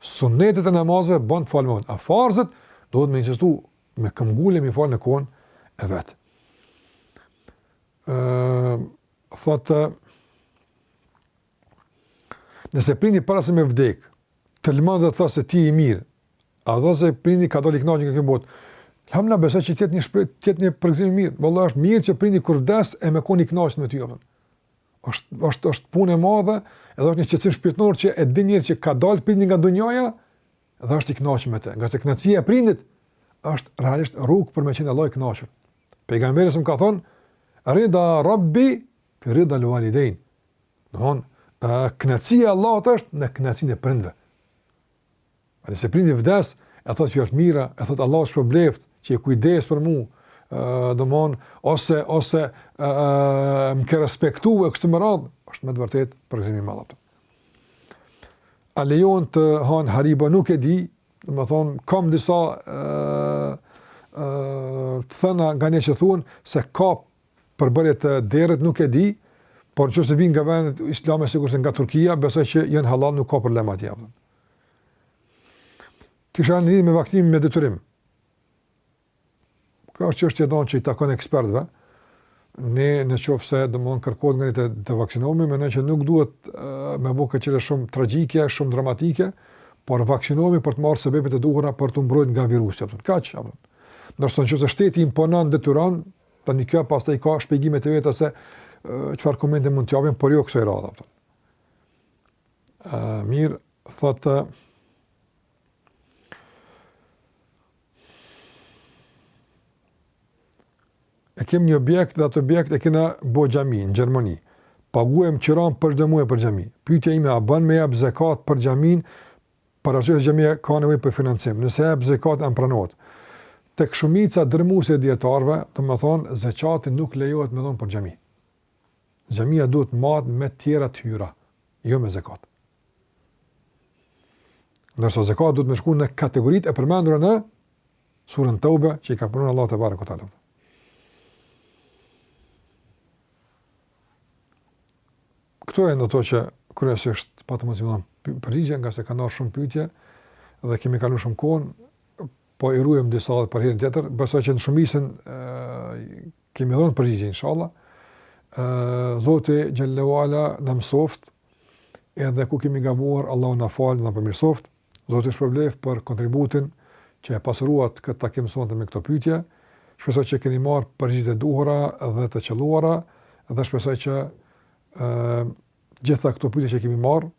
Sunnetet e namazeve ban t'falen ma vonë. A farzet duhet me insistu me këmbëngul me i falë në kohën e vet. Uh, thotë, nëse prindi para se me vdek, të lëmon dhe thotë se ti i mirë, a do thotë se prindi ka dalë i knaqën nga kjo botë, elhamdulilah besoj që t'jetë një, shpresoj t'jetë një përgëzim i mirë, vallahi është mirë që prindi kur vdes e me kon i knaqët me ty, a po. Është është është punë e madhe, edhe është një qetësim shpirtënor që e din njeri që ka dalë prindi nga dunjaja dhe është i kënaqur me të. Ngase kënaqësia e prindit është realisht rrugë për me qenë Allahu i kënaqur. Pejgamberi sa ka thonë, "Rida Rabbi fi rida al-walidain." Domon, kënaqësia e Allahut është në kënaqësinë e prindve. A nëse prindi nuk vdes, e thotë fjalë të mira, e thotë Allahu të shpërbleftë që u kujdese për mua, ë domethënë ose ose ë më ke respektuar e kështu me radhë, është me të vërtetë përgëzim i madh ajo. A lejohet të hamë haribo nuk e di, domethënë kam disa ë ë të thëna nga njerëz që thonë se ka përbërje të derrit nuk e di, por nëse vijnë nga vendet islame sikurse nga Turqia, besoj që janë hallall nuk ka problem atje. Çfarë në lidhje me vaksinimin me detyrim. Kjo është çështje domethënë që i takon ekspertëve. Ne në qoftë se domethënë kërkohet nga ne të, të vaksinohemi, mendoj që nuk duhet uh, me e bo këtë shumë tragjike, shumë dramatike, por vaksinohemi për të marrë sebepet e duhura për t'u mbrojtur nga virusi, apo kaç, apo. Ndërsa nëse shteti imponon detyron, tani kjo pastaj ka shpjegime të veta se çfarë komente mund të japim, por jo kësaj radhe, apo. Mirë, thotë, e kemi një objekt dhe atë objekt e kena bo xhami në Gjermani, paguajmë qiranë për çdo muaj për xhami, pyetja ime a ban me jap zekat për xhaminë, për arsye se xhamia ka nevojë për financim, nëse jap zekat a më pranohet. Tek shumica dërrmuese e dijetarëve, domethënë, zekati nuk lejohet me dhonë për xhami. Xhamia duhet të mbahet me tjera të hyra, jo me zekat. Ndërsa zekat duhet me shku në kategoritë e përmendura në suren Teube që i ka përmendë Allahu tebareke ve teala. Këto janë ato që kryesisht patëm mundësi me u përgjigj, ngase ka ardhë shumë pyetje dhe kemi kalu shumë kohën, po i ruajmë disa dhe për herën tjetër, besoj që në shumicën kemi dhënë përgjigje inshallah. Ë Zoti xhele ve ala na mësoftë edhe ku kemi gabuar, Allahu na faltë, na përmirësoftë. Zoti ju shpërbleftë për kontributin që e pasuruat këtë takim sonte me këto pyetje. Shpresoj që keni marrë përgjigjet e duhura dhe të qëlluara dhe shpresoj që ë gjitha këto pyetje që kemi marrë